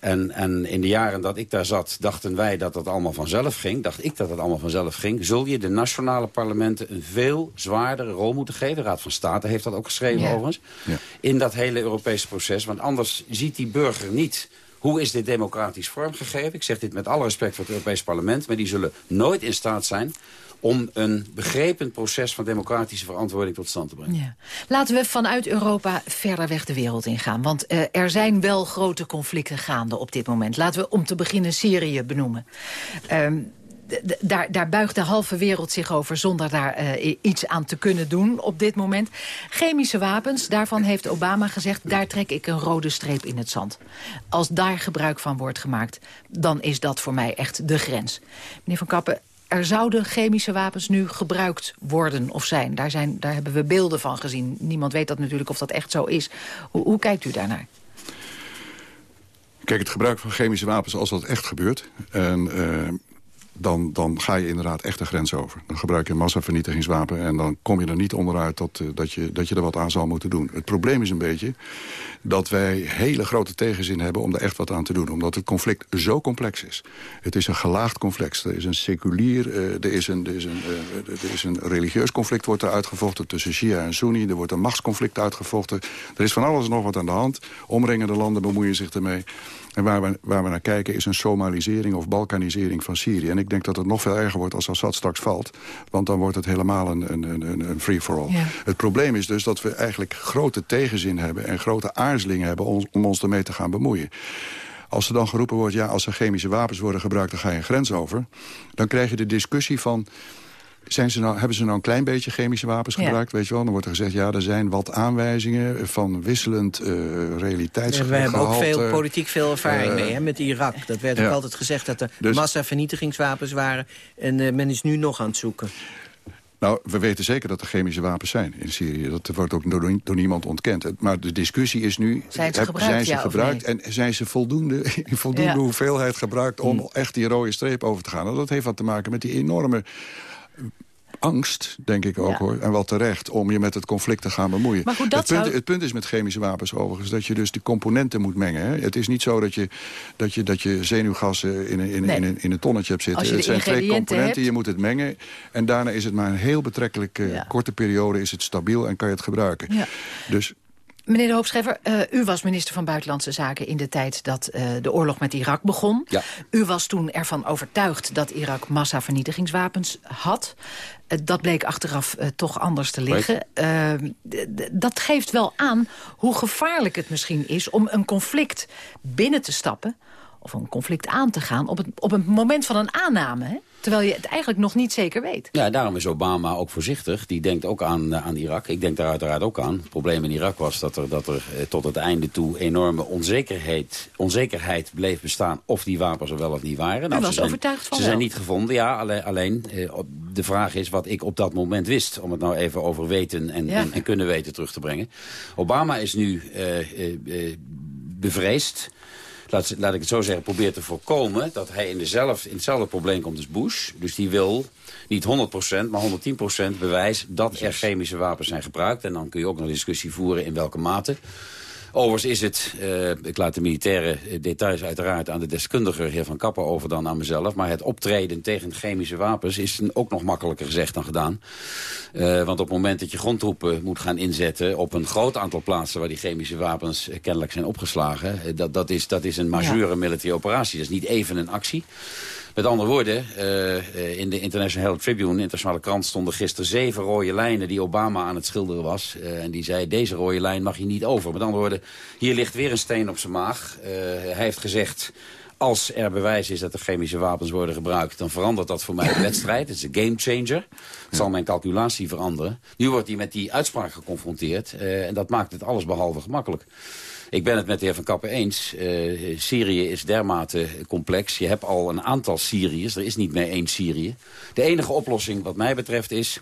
H: en, en in de jaren dat ik daar zat, dachten wij dat dat allemaal vanzelf ging. Dacht ik dat het allemaal vanzelf ging. Zul je de nationale parlementen een veel zwaardere rol moeten geven. De Raad van State heeft dat ook geschreven overigens. Ja. In dat hele Europese proces. Want anders ziet die burger niet... Hoe is dit democratisch vormgegeven? Ik zeg dit met alle respect voor het Europees parlement. Maar die zullen nooit in staat zijn om een begrepen proces van democratische verantwoording tot stand te brengen. Ja.
D: Laten we vanuit Europa verder weg de wereld ingaan. Want uh, er zijn wel grote conflicten gaande op dit moment. Laten we om te beginnen Syrië benoemen. Um, daar, daar buigt de halve wereld zich over zonder daar uh, iets aan te kunnen doen op dit moment. Chemische wapens, daarvan heeft Obama gezegd... daar trek ik een rode streep in het zand. Als daar gebruik van wordt gemaakt, dan is dat voor mij echt de grens. Meneer Van Kappen, er zouden chemische wapens nu gebruikt worden of zijn. Daar, zijn. daar hebben we beelden van gezien. Niemand weet dat natuurlijk of dat echt zo is. Hoe, hoe kijkt u daarnaar?
G: Kijk, het gebruik van chemische wapens als dat echt gebeurt... en uh, dan, dan ga je inderdaad echt de grens over. Dan gebruik je massavernietigingswapen en dan kom je er niet onderuit dat, uh, dat, je, dat je er wat aan zal moeten doen. Het probleem is een beetje dat wij hele grote tegenzin hebben om er echt wat aan te doen. Omdat het conflict zo complex is. Het is een gelaagd conflict. Er is een seculier, uh, er, is een, er, is een, uh, er is een religieus conflict wordt er uitgevochten tussen Shia en Sunni. Er wordt een machtsconflict uitgevochten. Er is van alles nog wat aan de hand. Omringende landen bemoeien zich ermee. En waar we, waar we naar kijken is een somalisering of balkanisering van Syrië. En ik denk dat het nog veel erger wordt als Assad straks valt. Want dan wordt het helemaal een, een, een, een free-for-all. Ja. Het probleem is dus dat we eigenlijk grote tegenzin hebben... en grote aarzelingen hebben om, om ons ermee te gaan bemoeien. Als er dan geroepen wordt, ja, als er chemische wapens worden gebruikt... dan ga je een grens over. Dan krijg je de discussie van... Zijn ze nou, hebben ze nou een klein beetje chemische wapens gebruikt? Ja. Weet je wel? Dan wordt er gezegd, ja, er zijn wat aanwijzingen van wisselend uh, realiteitsgehalte.
E: we hebben ook veel, politiek veel ervaring uh, mee hè, met Irak. Dat werd ja. ook altijd gezegd dat er dus, massavernietigingswapens waren. En uh, men is nu nog aan het zoeken.
G: Nou, we weten zeker dat er chemische wapens zijn in Syrië. Dat wordt ook door, door niemand ontkend. Maar de discussie is nu,
D: zijn ze gebruikt,
G: zijn ze
D: ja,
G: gebruikt en zijn ze voldoende, in (laughs) voldoende ja. hoeveelheid gebruikt... om hmm. echt die rode streep over te gaan? Nou, dat heeft wat te maken met die enorme angst, denk ik ook ja. hoor. En wel terecht om je met het conflict te gaan bemoeien.
D: Maar goed,
G: dat
D: het, punt,
G: zou... het punt is met chemische wapens overigens... dat je dus die componenten moet mengen. Hè? Het is niet zo dat je, dat je, dat je zenuwgassen in, in, nee. in, in, in een tonnetje hebt zitten. Het zijn twee componenten, hebt... je moet het mengen. En daarna is het maar een heel betrekkelijk ja. korte periode... is het stabiel en kan je het gebruiken.
D: Ja.
G: Dus
D: Meneer de Hoopschrijver, uh, u was minister van Buitenlandse Zaken... in de tijd dat uh, de oorlog met Irak begon.
H: Ja.
D: U was toen ervan overtuigd dat Irak massavernietigingswapens had. Uh, dat bleek achteraf toch anders te liggen. dat geeft wel aan hoe gevaarlijk het misschien is... om een conflict binnen te stappen of een conflict aan te gaan... op het, op het moment van een aanname, hè? Terwijl je het eigenlijk nog niet zeker weet.
H: Ja, daarom is Obama ook voorzichtig. Die denkt ook aan, aan Irak. Ik denk daar uiteraard ook aan. Het probleem in Irak was dat er, dat er eh, tot het einde toe enorme onzekerheid, onzekerheid bleef bestaan... of die wapens er wel of niet waren.
D: Nou, was ze overtuigd
H: zijn,
D: van
H: Ze zijn niet gevonden, ja. Alleen, alleen eh, de vraag is wat ik op dat moment wist. Om het nou even over weten en, ja. en, en kunnen weten terug te brengen. Obama is nu uh, bevreesd laat, laat ik het zo zeggen, probeert te voorkomen... dat hij in, dezelfde, in hetzelfde probleem komt als Bush. Dus die wil niet 100%, maar 110% bewijs dat er chemische wapens zijn gebruikt. En dan kun je ook nog een discussie voeren in welke mate. Overigens is het, uh, ik laat de militaire details uiteraard aan de deskundige heer Van Kappen over dan aan mezelf. Maar het optreden tegen chemische wapens is ook nog makkelijker gezegd dan gedaan. Uh, want op het moment dat je grondtroepen moet gaan inzetten op een groot aantal plaatsen waar die chemische wapens kennelijk zijn opgeslagen. dat, dat, is, dat is een majeure militaire operatie. Dat is niet even een actie. Met andere woorden, uh, in de International Herald Tribune, de internationale krant, stonden gisteren zeven rode lijnen die Obama aan het schilderen was. Uh, en die zei, deze rode lijn mag je niet over. Met andere woorden, hier ligt weer een steen op zijn maag. Hij heeft gezegd, als er bewijs is dat er chemische wapens worden gebruikt... dan verandert dat voor mij de wedstrijd. Het is een gamechanger. Het zal mijn calculatie veranderen. Nu wordt hij met die uitspraak geconfronteerd. en dat maakt het alles behalve gemakkelijk. Ik ben het met de heer Van Kappen eens. Uh, Syrië is dermate complex. Je hebt al een aantal Syriërs. Er is niet meer één Syrië. De enige oplossing wat mij betreft is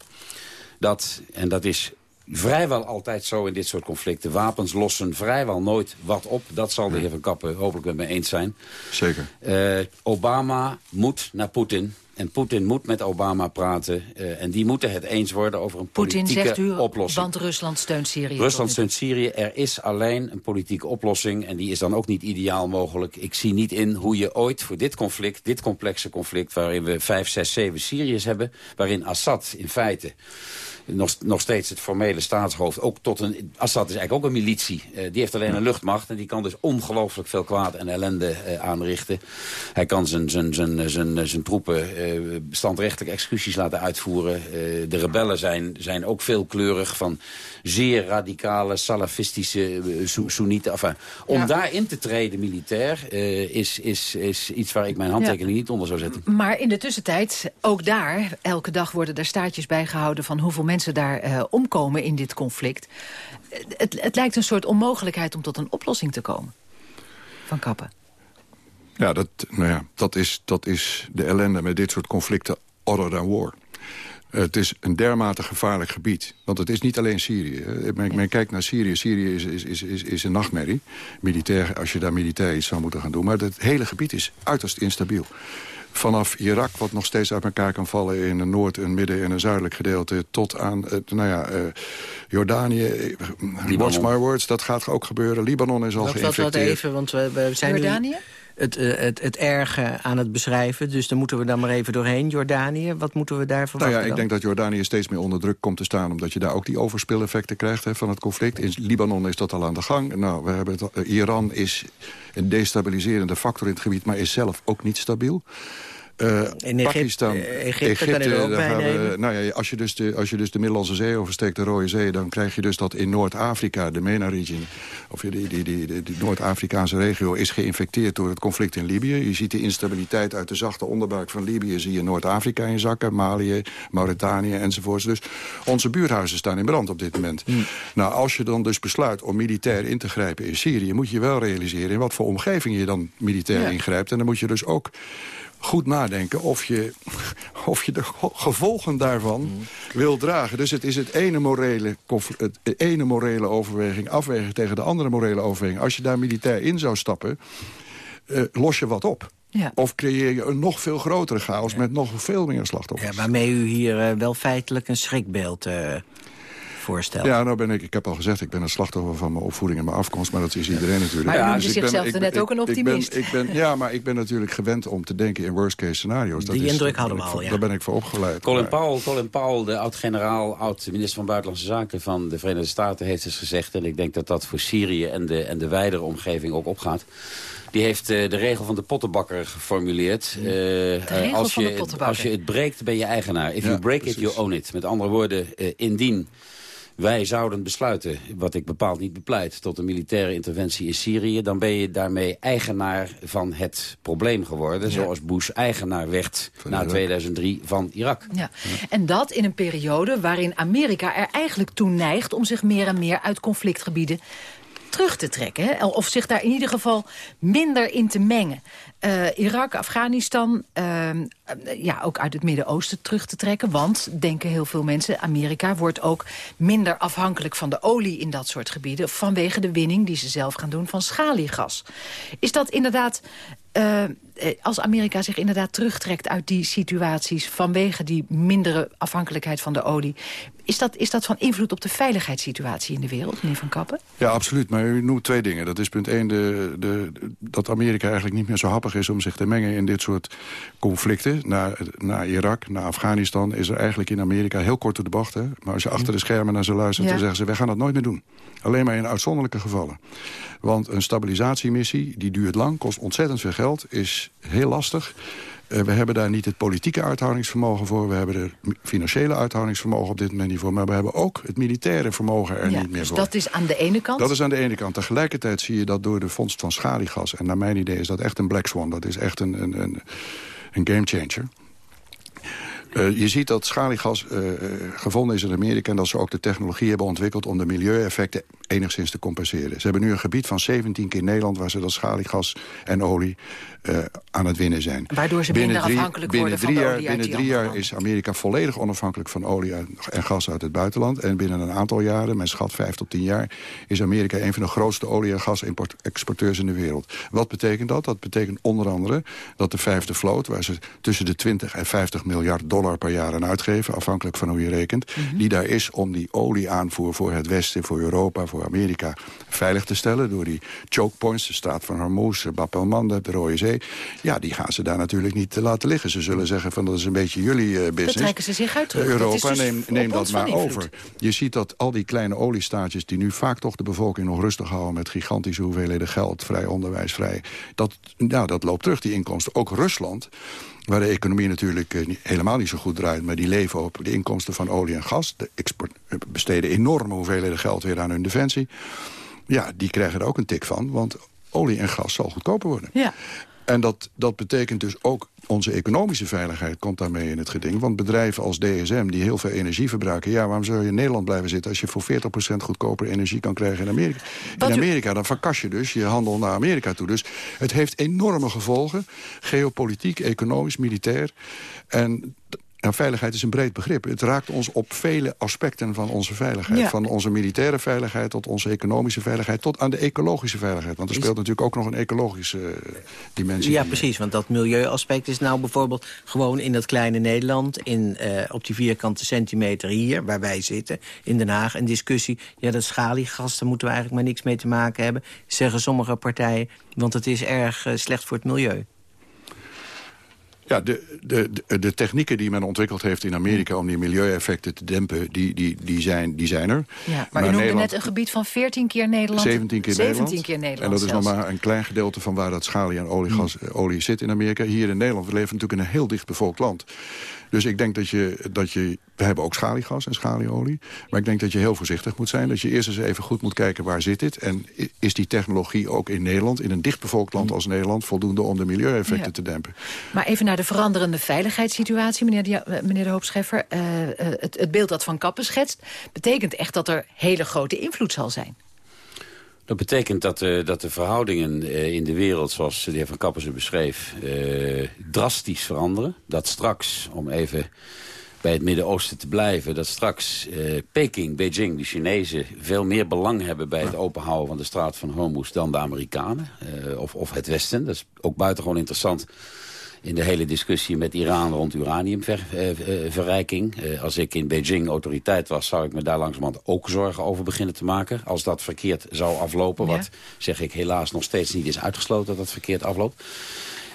H: dat, en dat is vrijwel altijd zo in dit soort conflicten. Wapens lossen vrijwel nooit wat op. Dat zal de heer Van Kappen hopelijk met me eens zijn.
G: Zeker.
H: Uh, Obama moet naar Poetin. En Poetin moet met Obama praten. Uh, en die moeten het eens worden over een politieke
D: Poetin zegt u,
H: oplossing.
D: Want Rusland steunt Syrië.
H: Rusland steunt Syrië. Er is alleen een politieke oplossing. En die is dan ook niet ideaal mogelijk. Ik zie niet in hoe je ooit voor dit conflict, dit complexe conflict... waarin we vijf, zes, zeven Syriërs hebben... waarin Assad in feite nog, nog steeds het formele staatshoofd. Ook tot een, Assad is eigenlijk ook een militie. Uh, die heeft alleen een luchtmacht en die kan dus ongelooflijk veel kwaad en ellende uh, aanrichten. Hij kan zijn, zijn, zijn, zijn, zijn troepen uh, standrechtelijk executies laten uitvoeren. de rebellen zijn, zijn ook veelkleurig van zeer radicale, salafistische Soenieten. Enfin, om ja. daarin te treden militair is, is, is iets waar ik mijn handtekening ja. niet onder zou zetten.
D: Maar in de tussentijd, ook daar, elke dag worden er staartjes bijgehouden van hoeveel mensen daar omkomen in dit conflict. Het, het lijkt een soort onmogelijkheid om tot een oplossing te komen. Van Kappen.
G: Ja, dat, nou ja, dat, is, dat is de ellende met dit soort conflicten other than war. Het is een dermate gevaarlijk gebied. Want het is niet alleen Syrië. Men, men kijkt naar Syrië. Syrië is, is, is, is, een nachtmerrie. Militair, als je daar militair iets zou moeten gaan doen. Maar het hele gebied is uiterst instabiel vanaf Irak, wat nog steeds uit elkaar kan vallen... in een noord, een midden en een zuidelijk gedeelte... tot aan nou ja, uh, Jordanië, watch my words, dat gaat ook gebeuren. Libanon is al geïnfecteerd.
E: Dat even, want we, we zijn
D: Jordanië?
E: Nu het, uh, het, het erge aan het beschrijven. Dus dan moeten we dan maar even doorheen. Jordanië, wat moeten we daar verwachten
G: Nou ja, ik denk dat Jordanië steeds meer onder druk komt te staan... omdat je daar ook die overspileffecten krijgt hè, van het conflict. In Libanon is dat al aan de gang. Nou, we hebben het, uh, Iran is een destabiliserende factor in het gebied... maar is zelf ook niet stabiel. Uh,
E: in Pakistan, Egypte, Egypte ook gaan we,
G: nou ja, als, je dus de, als je dus de Middellandse Zee oversteekt, de Rode Zee... dan krijg je dus dat in Noord-Afrika, de MENA-region... of die, die, die, die, die Noord-Afrikaanse regio is geïnfecteerd door het conflict in Libië. Je ziet de instabiliteit uit de zachte onderbuik van Libië... zie je Noord-Afrika in zakken, Malië, Mauritanië enzovoorts. Dus onze buurhuizen staan in brand op dit moment. Hmm. Nou, als je dan dus besluit om militair in te grijpen in Syrië... moet je wel realiseren in wat voor omgeving je dan militair ja. ingrijpt. En dan moet je dus ook goed nadenken of je, (laughs) of je de gevolgen daarvan mm. wil dragen. Dus het is het ene, morele, het ene morele overweging afwegen tegen de andere morele overweging. Als je daar militair in zou stappen, uh, los je wat op. Ja. Of creëer je een nog veel grotere chaos ja. met nog veel meer slachtoffers.
E: Ja, waarmee u hier uh, wel feitelijk een schrikbeeld... Uh
G: ja, nou ben ik, ik heb al gezegd, ik ben een slachtoffer van mijn opvoeding en mijn afkomst. Maar dat is iedereen natuurlijk.
D: Maar ja, dus zichzelf ben, net ook een optimist.
G: Ik ben, ik ben, ja, maar ik ben natuurlijk gewend om te denken in worst case scenario's.
E: Dat Die is, indruk hadden we al,
G: ja. Daar ben ik voor opgeleid.
H: Colin Powell, Colin Powell de oud-generaal, oud-minister van Buitenlandse Zaken van de Verenigde Staten, heeft dus gezegd, en ik denk dat dat voor Syrië en de, en de wijdere omgeving ook opgaat. Die heeft uh, de regel van de pottenbakker geformuleerd.
D: Uh, als, je,
H: als je het breekt, ben je eigenaar. If ja, you break precies. it, you own it. Met andere woorden, uh, indien wij zouden besluiten, wat ik bepaald niet bepleit... tot een militaire interventie in Syrië... dan ben je daarmee eigenaar van het probleem geworden. Zoals Bush eigenaar werd na 2003 van Irak.
D: Ja. En dat in een periode waarin Amerika er eigenlijk toe neigt... om zich meer en meer uit conflictgebieden terug te trekken. Hè? Of zich daar in ieder geval minder in te mengen. Uh, Irak, Afghanistan, uh, ja, ook uit het Midden-Oosten terug te trekken. Want, denken heel veel mensen, Amerika wordt ook minder afhankelijk van de olie in dat soort gebieden. Vanwege de winning die ze zelf gaan doen van schaliegas. Is dat inderdaad uh, als Amerika zich inderdaad terugtrekt uit die situaties... vanwege die mindere afhankelijkheid van de olie... Is dat, is dat van invloed op de veiligheidssituatie in de wereld, meneer Van Kappen?
G: Ja, absoluut. Maar u noemt twee dingen. Dat is punt één, de, de, dat Amerika eigenlijk niet meer zo happig is... om zich te mengen in dit soort conflicten. Naar, naar Irak, naar Afghanistan is er eigenlijk in Amerika heel kort de bocht. Hè? Maar als je achter de schermen naar ze luistert, ja. dan zeggen ze... wij gaan dat nooit meer doen. Alleen maar in uitzonderlijke gevallen. Want een stabilisatiemissie, die duurt lang, kost ontzettend veel geld... is heel lastig. Uh, we hebben daar niet het politieke uithoudingsvermogen voor. We hebben het financiële uithoudingsvermogen op dit moment niet voor. Maar we hebben ook het militaire vermogen er
D: ja,
G: niet meer
D: dus
G: voor.
D: dat is aan de ene kant?
G: Dat is aan de ene kant. Tegelijkertijd zie je dat door de vondst van schaliegas... en naar mijn idee is dat echt een black swan. Dat is echt een, een, een, een gamechanger. Uh, je ziet dat schaliegas uh, gevonden is in Amerika... en dat ze ook de technologie hebben ontwikkeld... om de milieueffecten enigszins te compenseren. Ze hebben nu een gebied van 17 keer Nederland... waar ze dat schaliegas en olie uh, aan het winnen zijn.
D: Waardoor ze binnen minder drie, afhankelijk
G: binnen
D: worden
G: drie
D: van
G: jaar, Binnen drie jaar is Amerika volledig onafhankelijk van olie en gas uit het buitenland. En binnen een aantal jaren, men schat vijf tot tien jaar... is Amerika een van de grootste olie- en gas-exporteurs in de wereld. Wat betekent dat? Dat betekent onder andere dat de vijfde vloot... waar ze tussen de 20 en 50 miljard dollar per jaar aan uitgeven... afhankelijk van hoe je rekent... Mm -hmm. die daar is om die olieaanvoer voor het Westen, voor Europa... voor Amerika veilig te stellen... door die choke points, de straat van Hormuz, Bab el-Mandeb, de Rode Zee ja, die gaan ze daar natuurlijk niet laten liggen. Ze zullen zeggen van dat is een beetje jullie uh, business. Dat
D: trekken ze zich uit terug.
G: Europa,
D: dus
G: neem, neem dat maar over. Je ziet dat al die kleine oliestaatjes die nu vaak toch de bevolking nog rustig houden... met gigantische hoeveelheden geld, vrij onderwijs, vrij... Dat, ja, dat loopt terug, die inkomsten. Ook Rusland waar de economie natuurlijk uh, helemaal niet zo goed draait... maar die leven op de inkomsten van olie en gas. De export, uh, besteden enorme hoeveelheden geld weer aan hun defensie. Ja, die krijgen er ook een tik van, want olie en gas zal goedkoper worden.
D: Ja.
G: En dat, dat betekent dus ook onze economische veiligheid komt daarmee in het geding. Want bedrijven als DSM, die heel veel energie verbruiken... ja, waarom zou je in Nederland blijven zitten... als je voor 40% goedkoper energie kan krijgen in Amerika? In Amerika, dan verkas je dus je handel naar Amerika toe. Dus het heeft enorme gevolgen, geopolitiek, economisch, militair. En Nou, veiligheid is een breed begrip. Het raakt ons op vele aspecten van onze veiligheid. Van onze militaire veiligheid tot onze economische veiligheid... tot aan de ecologische veiligheid. Want er speelt natuurlijk ook nog een ecologische uh, dimensie.
E: Ja, precies. Want dat milieuaspect is nou bijvoorbeeld gewoon in dat kleine Nederland... In, uh, op die vierkante centimeter hier, waar wij zitten, in Den Haag... een discussie, ja, dat schaliegas, daar moeten we eigenlijk maar niks mee te maken hebben... zeggen sommige partijen, want het is erg uh, slecht voor het milieu.
G: Ja, de, de, de, technieken die men ontwikkeld heeft in Amerika... om die milieueffecten te dempen, die, die, die, zijn, die zijn er.
D: Ja, maar, maar u noemde Nederland, net een gebied van 14 keer Nederland.
G: 17 keer
D: 17
G: Nederland.
D: keer Nederland
G: En dat is nog maar een klein gedeelte van waar dat schalie en olie, gas, olie zit in Amerika. Hier in Nederland, we leven natuurlijk in een heel dicht bevolkt land. Dus ik denk dat je, dat je... We hebben ook schaliegas en schalieolie. Maar ik denk dat je heel voorzichtig moet zijn. Dat je eerst eens even goed moet kijken waar zit dit. En is die technologie ook in Nederland, in een dichtbevolkt land als Nederland... voldoende om de milieueffecten
D: Ja.
G: te dempen?
D: Maar even naar de veranderende veiligheidssituatie, meneer de, eh, meneer de Hoop Scheffer. Eh, eh, het, het beeld dat Van Kappen schetst, betekent echt dat er hele grote invloed zal zijn.
H: Dat betekent dat, eh, dat de verhoudingen eh, in de wereld, zoals de heer Van Kappen ze beschreef, eh, drastisch veranderen. Dat straks, om even bij het Midden-Oosten te blijven, dat straks Peking, Beijing, de Chinezen veel meer belang hebben bij het openhouden van de straat van Hormuz dan de Amerikanen of, of het Westen. Dat is ook buitengewoon interessant in de hele discussie met Iran rond uraniumverrijking. Uh, als ik in Beijing autoriteit was, zou ik me daar langzamerhand ook zorgen over beginnen te maken. Als dat verkeerd zou aflopen, wat zeg ik helaas nog steeds niet is uitgesloten dat dat verkeerd afloopt.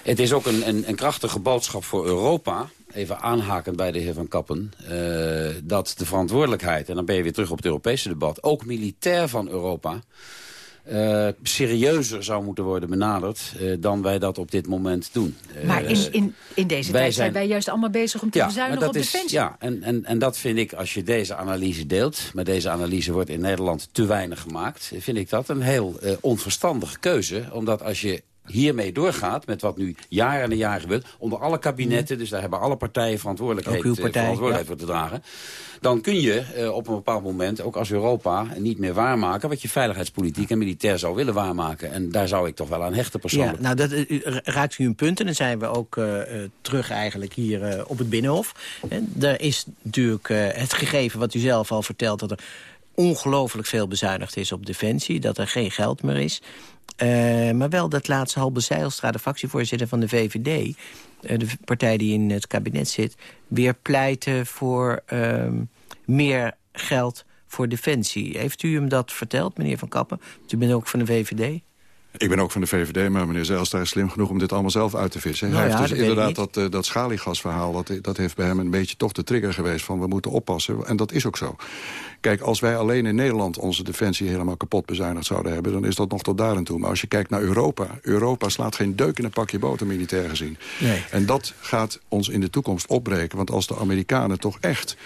H: Het is ook een, een, een krachtige boodschap voor Europa, even aanhakend bij de heer Van Kappen... eh, dat de verantwoordelijkheid, en dan ben je weer terug op het Europese debat... ook militair van Europa eh, serieuzer zou moeten worden benaderd... eh, dan wij dat op dit moment doen. Eh,
D: Maar in, in, in deze tijd zijn
H: zijn-
D: wij juist allemaal bezig om te bezuinigen
H: maar
D: op
H: is,
D: defensie.
H: Ja, en, en, en dat vind ik, als je deze analyse deelt... maar deze analyse wordt in Nederland te weinig gemaakt... vind ik dat een heel onverstandige keuze. Omdat als je hiermee doorgaat, met wat nu jaren en jaren gebeurt... onder alle kabinetten, dus daar hebben alle partijen verantwoordelijkheid,
E: Ook uw
H: eh,
E: partij,
H: verantwoordelijkheid voor te dragen... dan kun je eh, op een bepaald moment, ook als Europa, niet meer waarmaken... wat je veiligheidspolitiek en militair zou willen waarmaken. En daar zou ik toch wel aan hechten
E: Ja,
H: persoonlijk.
E: nou, dat eh, raakt u een punt. En dan zijn we ook terug eigenlijk hier op het Binnenhof. En er is natuurlijk het gegeven wat u zelf al vertelt... dat er ongelooflijk veel bezuinigd is op defensie. Dat er geen geld meer is. Eh, maar wel dat laatste Halbe Zeilstra, de fractievoorzitter van de VVD... eh, de partij die in het kabinet zit... weer pleiten voor ehm, meer geld voor defensie. Heeft u hem dat verteld, meneer Van Kappen? Want U bent ook van de VVD.
G: Ik ben ook van de VVD, maar meneer Zijlstra is slim genoeg om dit allemaal zelf uit te vissen.
E: Nou
G: Hij
E: ja,
G: heeft dus inderdaad dat, eh, dat schaliegasverhaal, dat, dat heeft bij hem een beetje toch de trigger geweest van we moeten oppassen. En dat is ook zo. Kijk, als wij alleen in Nederland onze defensie helemaal kapot bezuinigd zouden hebben, dan is dat nog tot daar en toe. Maar als je kijkt naar Europa, Europa slaat geen deuk in een pakje boter militair gezien.
E: Nee.
G: En dat gaat ons in de toekomst opbreken. Want als de Amerikanen toch echt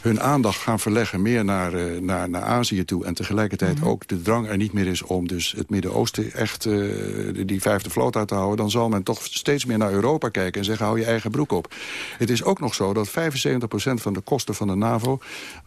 G: hun aandacht gaan verleggen meer naar, eh, naar, naar Azië toe... en tegelijkertijd ook de drang er niet meer is om dus het Midden-Oosten echt eh, die vijfde vloot uit te houden... dan zal men toch steeds meer naar Europa kijken en zeggen hou je eigen broek op. Het is ook nog zo dat 75% van de kosten van de NAVO...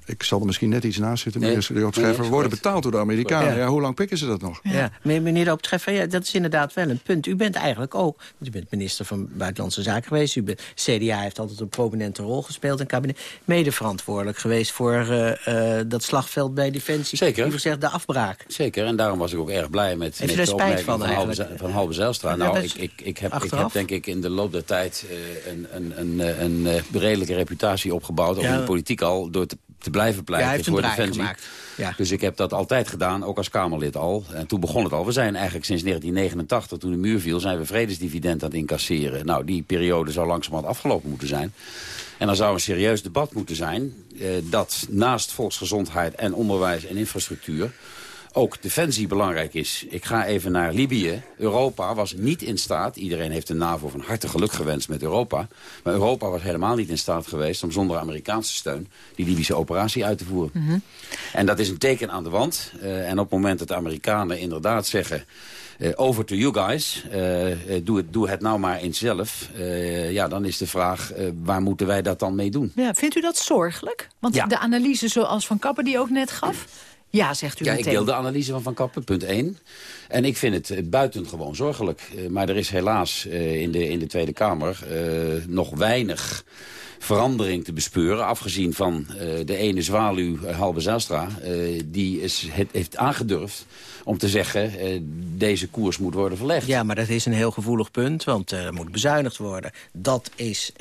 G: ik zal er misschien net iets naast zitten,
H: Nee.
G: meneer
H: Nee,
G: Schrijver...
H: is
G: worden betaald door de Amerikanen.
E: Ja.
G: Ja. hoe lang pikken ze dat nog?
E: Ja, maar meneer de Optreffer, ja, dat is inderdaad wel een punt. U bent eigenlijk ook, want u bent minister van Buitenlandse Zaken geweest. U bent, CDA heeft altijd een prominente rol gespeeld in het kabinet. Mede verantwoordelijk geweest voor eh, eh, dat slagveld bij Defensie.
H: Zeker.
E: Liever gezegd, de afbraak.
H: Zeker, en daarom was ik ook erg blij met,
E: u
H: met de opmerking
E: van
H: van, Halbe, van Zijlstra.
E: Ja,
H: Nou, ik, ik, ik, heb, ik heb denk ik in de loop der tijd eh, een, een, een, een, redelijke reputatie opgebouwd. Ook
E: Ja.
H: in de politiek al, door te, te blijven
E: Ja,
H: pleiten
E: hij heeft een
H: voor defensie.
E: gemaakt. Ja.
H: Dus ik heb dat altijd gedaan, ook als Kamerlid al. En toen begon het al. We zijn eigenlijk sinds 1989, toen de muur viel... zijn we vredesdividend aan het incasseren. Nou, die periode zou langzamerhand afgelopen moeten zijn. En er zou een serieus debat moeten zijn... Eh, dat naast volksgezondheid en onderwijs en infrastructuur ook defensie belangrijk is. Ik ga even naar Libië. Europa was niet in staat, iedereen heeft de NAVO van harte geluk gewenst met Europa, maar Europa was helemaal niet in staat geweest om zonder Amerikaanse steun die Libische operatie uit te voeren. En dat is een teken aan de wand. Eh, en op het moment dat de Amerikanen inderdaad zeggen... eh, over to you guys, eh, doe, het, doe het nou maar eens zelf. Ja, dan is de vraag, waar moeten wij dat dan mee doen?
D: Ja, vindt u dat zorgelijk? Want
H: Ja.
D: de analyse zoals Van Kappen die ook net gaf... Ja, zegt u
H: Ja, ik
D: meteen.
H: deel de analyse van Van Kappen, punt 1. En ik vind het eh, buitengewoon zorgelijk. Eh, maar er is helaas eh, in, de, in de Tweede Kamer nog weinig verandering te bespeuren. Afgezien van de ene zwaluw, Halbe Zijlstra, die is, het, heeft aangedurfd om te zeggen, deze koers moet worden verlegd.
E: Ja, maar dat is een heel gevoelig punt, want er moet bezuinigd worden. Dat is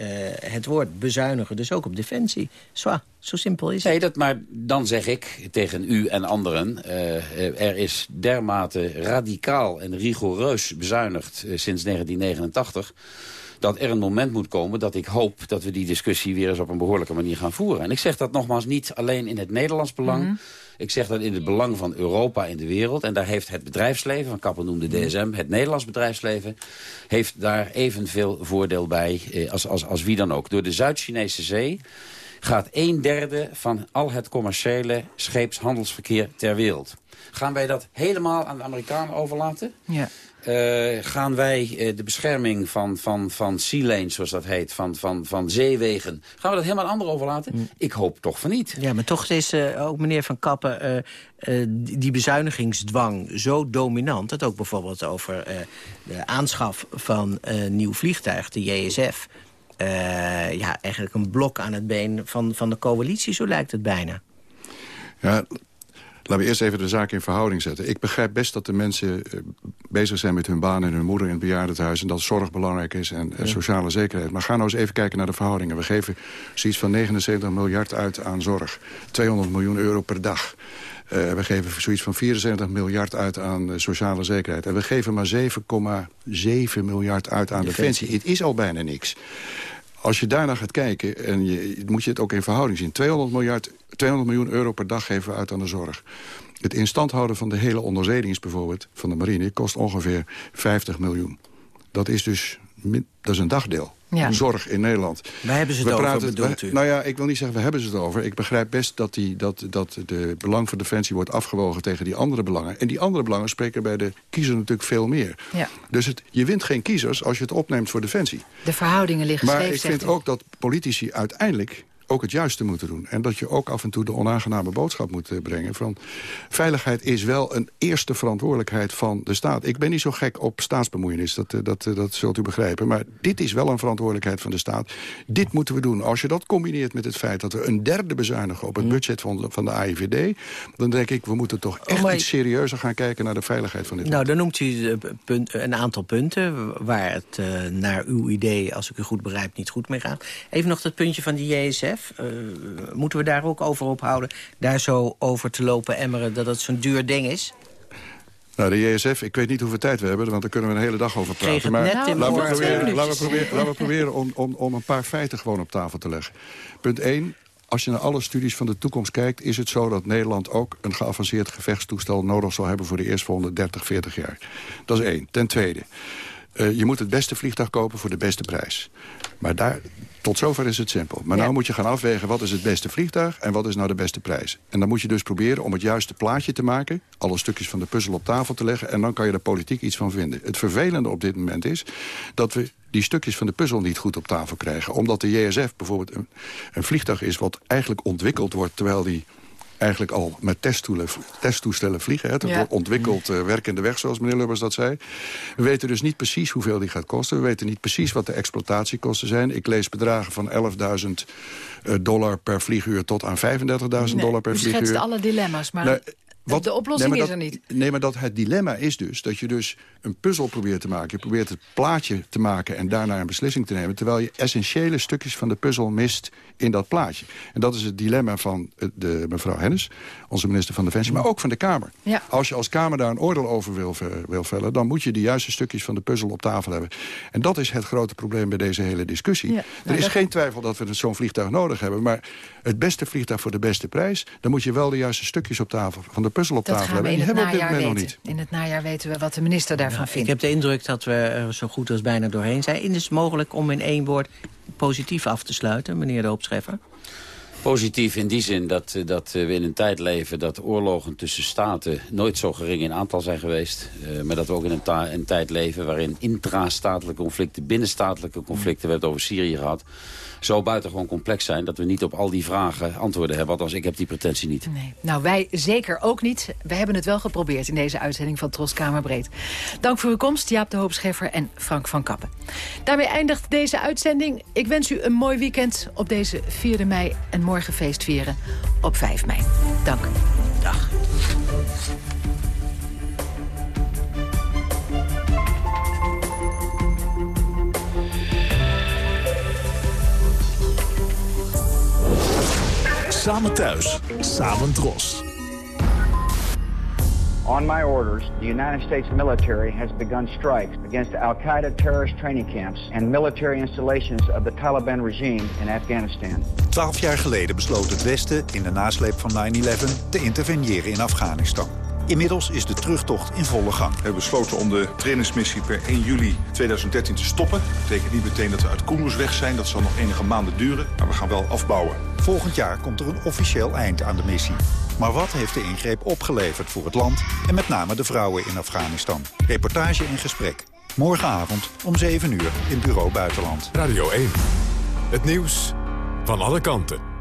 E: het woord bezuinigen, dus ook op defensie. Zwa. Zo simpel is het.
H: Nee, dat, maar dan zeg ik tegen u en anderen... Uh, er is dermate radicaal en rigoureus bezuinigd uh, sinds 1989 dat er een moment moet komen dat ik hoop dat we die discussie weer eens op een behoorlijke manier gaan voeren. En ik zeg dat nogmaals niet alleen in het Nederlands belang. Mm -hmm. Ik zeg dat in het belang van Europa in de wereld. En daar heeft het bedrijfsleven, van Kappen noemde DSM, het Nederlands bedrijfsleven... heeft daar evenveel voordeel bij eh, als, als, als wie dan ook. Door de Zuid-Chinese zee gaat een derde van al het commerciële scheepshandelsverkeer ter wereld. Gaan wij dat helemaal aan de Amerikanen overlaten?
D: Ja.
H: Uh, gaan wij uh, de bescherming van, van, van sea lanes, zoals dat heet, van, van, van zeewegen... gaan we dat helemaal aan anderen overlaten? Mm. Ik hoop toch van niet.
E: Ja, maar toch is uh, ook meneer Van Kappen die, die bezuinigingsdwang zo dominant... dat ook bijvoorbeeld over de aanschaf van een nieuw vliegtuig, de JSF... Uh, ja, eigenlijk een blok aan het been van, van de coalitie, zo lijkt het bijna.
G: Ja, laten we eerst even de zaak in verhouding zetten. Ik begrijp best dat de mensen uh, bezig zijn met hun baan en hun moeder in het bejaardentehuis... en dat zorg belangrijk is en ja. sociale zekerheid. Maar ga nou eens even kijken naar de verhoudingen. We geven zoiets van 79 miljard uit aan zorg. 200 miljoen euro per dag. Uh, we geven zoiets van 74 miljard uit aan uh, sociale zekerheid. En we geven maar 7,7 miljard uit aan defensie. defensie. Het is al bijna niks. Als je daarna gaat kijken, en je, moet je het ook in verhouding zien... 200, miljard, 200 miljoen euro per dag geven we uit aan de zorg. Het instand houden van de hele onderzeedienst bijvoorbeeld... van de marine kost ongeveer 50 miljoen. Dat is dus dat is een dagdeel. Ja. Zorg in Nederland.
E: Waar hebben ze het we over, bedoelt u?
G: Nou ja, ik wil niet zeggen, we hebben ze het over. Ik begrijp best dat, die, dat, dat de belang van Defensie wordt afgewogen tegen die andere belangen. En die andere belangen spreken bij de kiezer natuurlijk veel meer.
D: Ja.
G: Dus het, je wint geen kiezers als je het opneemt voor Defensie.
D: De verhoudingen liggen
G: Maar
D: scheef,
G: ik vind ook dat politici uiteindelijk ook het juiste moeten doen. En dat je ook af en toe de onaangename boodschap moet uh, brengen. Van, veiligheid is wel een eerste verantwoordelijkheid van de staat. Ik ben niet zo gek op staatsbemoeienis, dat, uh, dat, uh, dat zult u begrijpen. Maar dit is wel een verantwoordelijkheid van de staat. Dit moeten we doen. Als je dat combineert met het feit dat we een derde bezuinigen... op het budget van, van de AIVD... dan denk ik, we moeten toch echt oh, iets serieuzer gaan kijken... naar de veiligheid van dit
E: Nou,
G: land.
E: dan noemt u een aantal punten... waar het naar uw idee, als ik u goed begrijp, niet goed mee gaat. Even nog dat puntje van die JSF. Uh, moeten we daar ook over ophouden? Daar zo over te lopen emmeren dat het zo'n duur ding is?
G: Nou, de JSF, ik weet niet hoeveel tijd we hebben... want daar kunnen we een hele dag over praten. Maar
E: laten,
G: we proberen, laten, we proberen, laten we proberen om, om, om een paar feiten gewoon op tafel te leggen. Punt 1. Als je naar alle studies van de toekomst kijkt... is het zo dat Nederland ook een geavanceerd gevechtstoestel nodig zal hebben... voor de eerstvolgende 30, 40 jaar. Dat is één. Ten tweede. Uh, je moet het beste vliegtuig kopen voor de beste prijs. Maar daar, tot zover is het simpel. Maar ja. nou moet je gaan afwegen wat is het beste vliegtuig... en wat is nou de beste prijs. En dan moet je dus proberen om het juiste plaatje te maken... alle stukjes van de puzzel op tafel te leggen... en dan kan je er politiek iets van vinden. Het vervelende op dit moment is dat we die stukjes van de puzzel niet goed op tafel krijgen. Omdat de JSF bijvoorbeeld een, een vliegtuig is... wat eigenlijk ontwikkeld wordt terwijl die eigenlijk al met testtoestellen vliegen. Het ja. wordt ontwikkeld uh, werk in de weg, zoals meneer Lubbers dat zei. We weten dus niet precies hoeveel die gaat kosten. We weten niet precies wat de exploitatiekosten zijn. Ik lees bedragen van 11.000 uh, dollar per vlieguur tot aan 35.000 nee, dollar per
D: u
G: vlieguur.
D: U schetst alle dilemma's, maar...
G: Nou,
D: wat, de oplossing
G: nee,
D: is
G: dat,
D: er niet.
G: Nee, maar dat het dilemma is dus dat je dus een puzzel probeert te maken. Je probeert het plaatje te maken en daarna een beslissing te nemen... terwijl je essentiële stukjes van de puzzel mist in dat plaatje. En dat is het dilemma van de, mevrouw Hennis, onze minister van Defensie... maar ook van de Kamer.
D: Ja.
G: Als je als Kamer daar een oordeel over wil, wil vellen... dan moet je de juiste stukjes van de puzzel op tafel hebben. En dat is het grote probleem bij deze hele discussie.
D: Ja,
G: er
D: nou,
G: is
D: dat...
G: geen twijfel dat we zo'n vliegtuig nodig hebben... maar het beste vliegtuig voor de beste prijs... dan moet je wel de juiste stukjes op tafel van de puzzel op
D: dat
G: tafel
D: gaan we
G: hebben.
D: in
G: Die
D: het
G: hebben we op dit
D: najaar
G: moment
D: weten.
G: nog niet.
D: In het najaar weten we wat de minister daarvan vindt.
E: Ik heb de indruk dat we er zo goed als bijna doorheen zijn. Is het mogelijk om in één woord positief af te sluiten, meneer de opscheffer?
H: Positief in die zin dat, eh, dat we in een tijd leven... dat oorlogen tussen staten nooit zo gering in aantal zijn geweest. Uh, maar dat we ook in een, een tijd leven waarin intrastatelijke conflicten... binnenstatelijke conflicten, we hebben het over Syrië gehad zo buitengewoon complex zijn... dat we niet op al die vragen antwoorden hebben. Althans, ik heb die pretentie niet.
D: Nee. Nou, wij zeker ook niet. We hebben het wel geprobeerd in deze uitzending van Tros Kamerbreed. Dank voor uw komst, Jaap de Hoopscheffer en Frank van Kappen. Daarmee eindigt deze uitzending. Ik wens u een mooi weekend op deze 4 mei... en morgen feest vieren op 5 mei. Dank. Dag.
I: Samen thuis, samen dros.
J: On my orders, the United States military has begun strikes against Al-Qaeda terrorist training camps and military installations of the Taliban regime in Afghanistan.
K: Twaalf jaar geleden besloot het Westen in de nasleep van 9-11 te interveneren in Afghanistan. Inmiddels is de terugtocht in volle gang.
L: We hebben besloten om de trainingsmissie per 1 juli 2013 te stoppen. Dat betekent niet meteen dat we uit Kunduz weg zijn. Dat zal nog enige maanden duren. Maar we gaan wel afbouwen.
K: Volgend jaar komt er een officieel eind aan de missie. Maar wat heeft de ingreep opgeleverd voor het land en met name de vrouwen in Afghanistan? Reportage in gesprek. Morgenavond om 7 uur in Bureau Buitenland.
C: Radio 1. Het nieuws van alle kanten.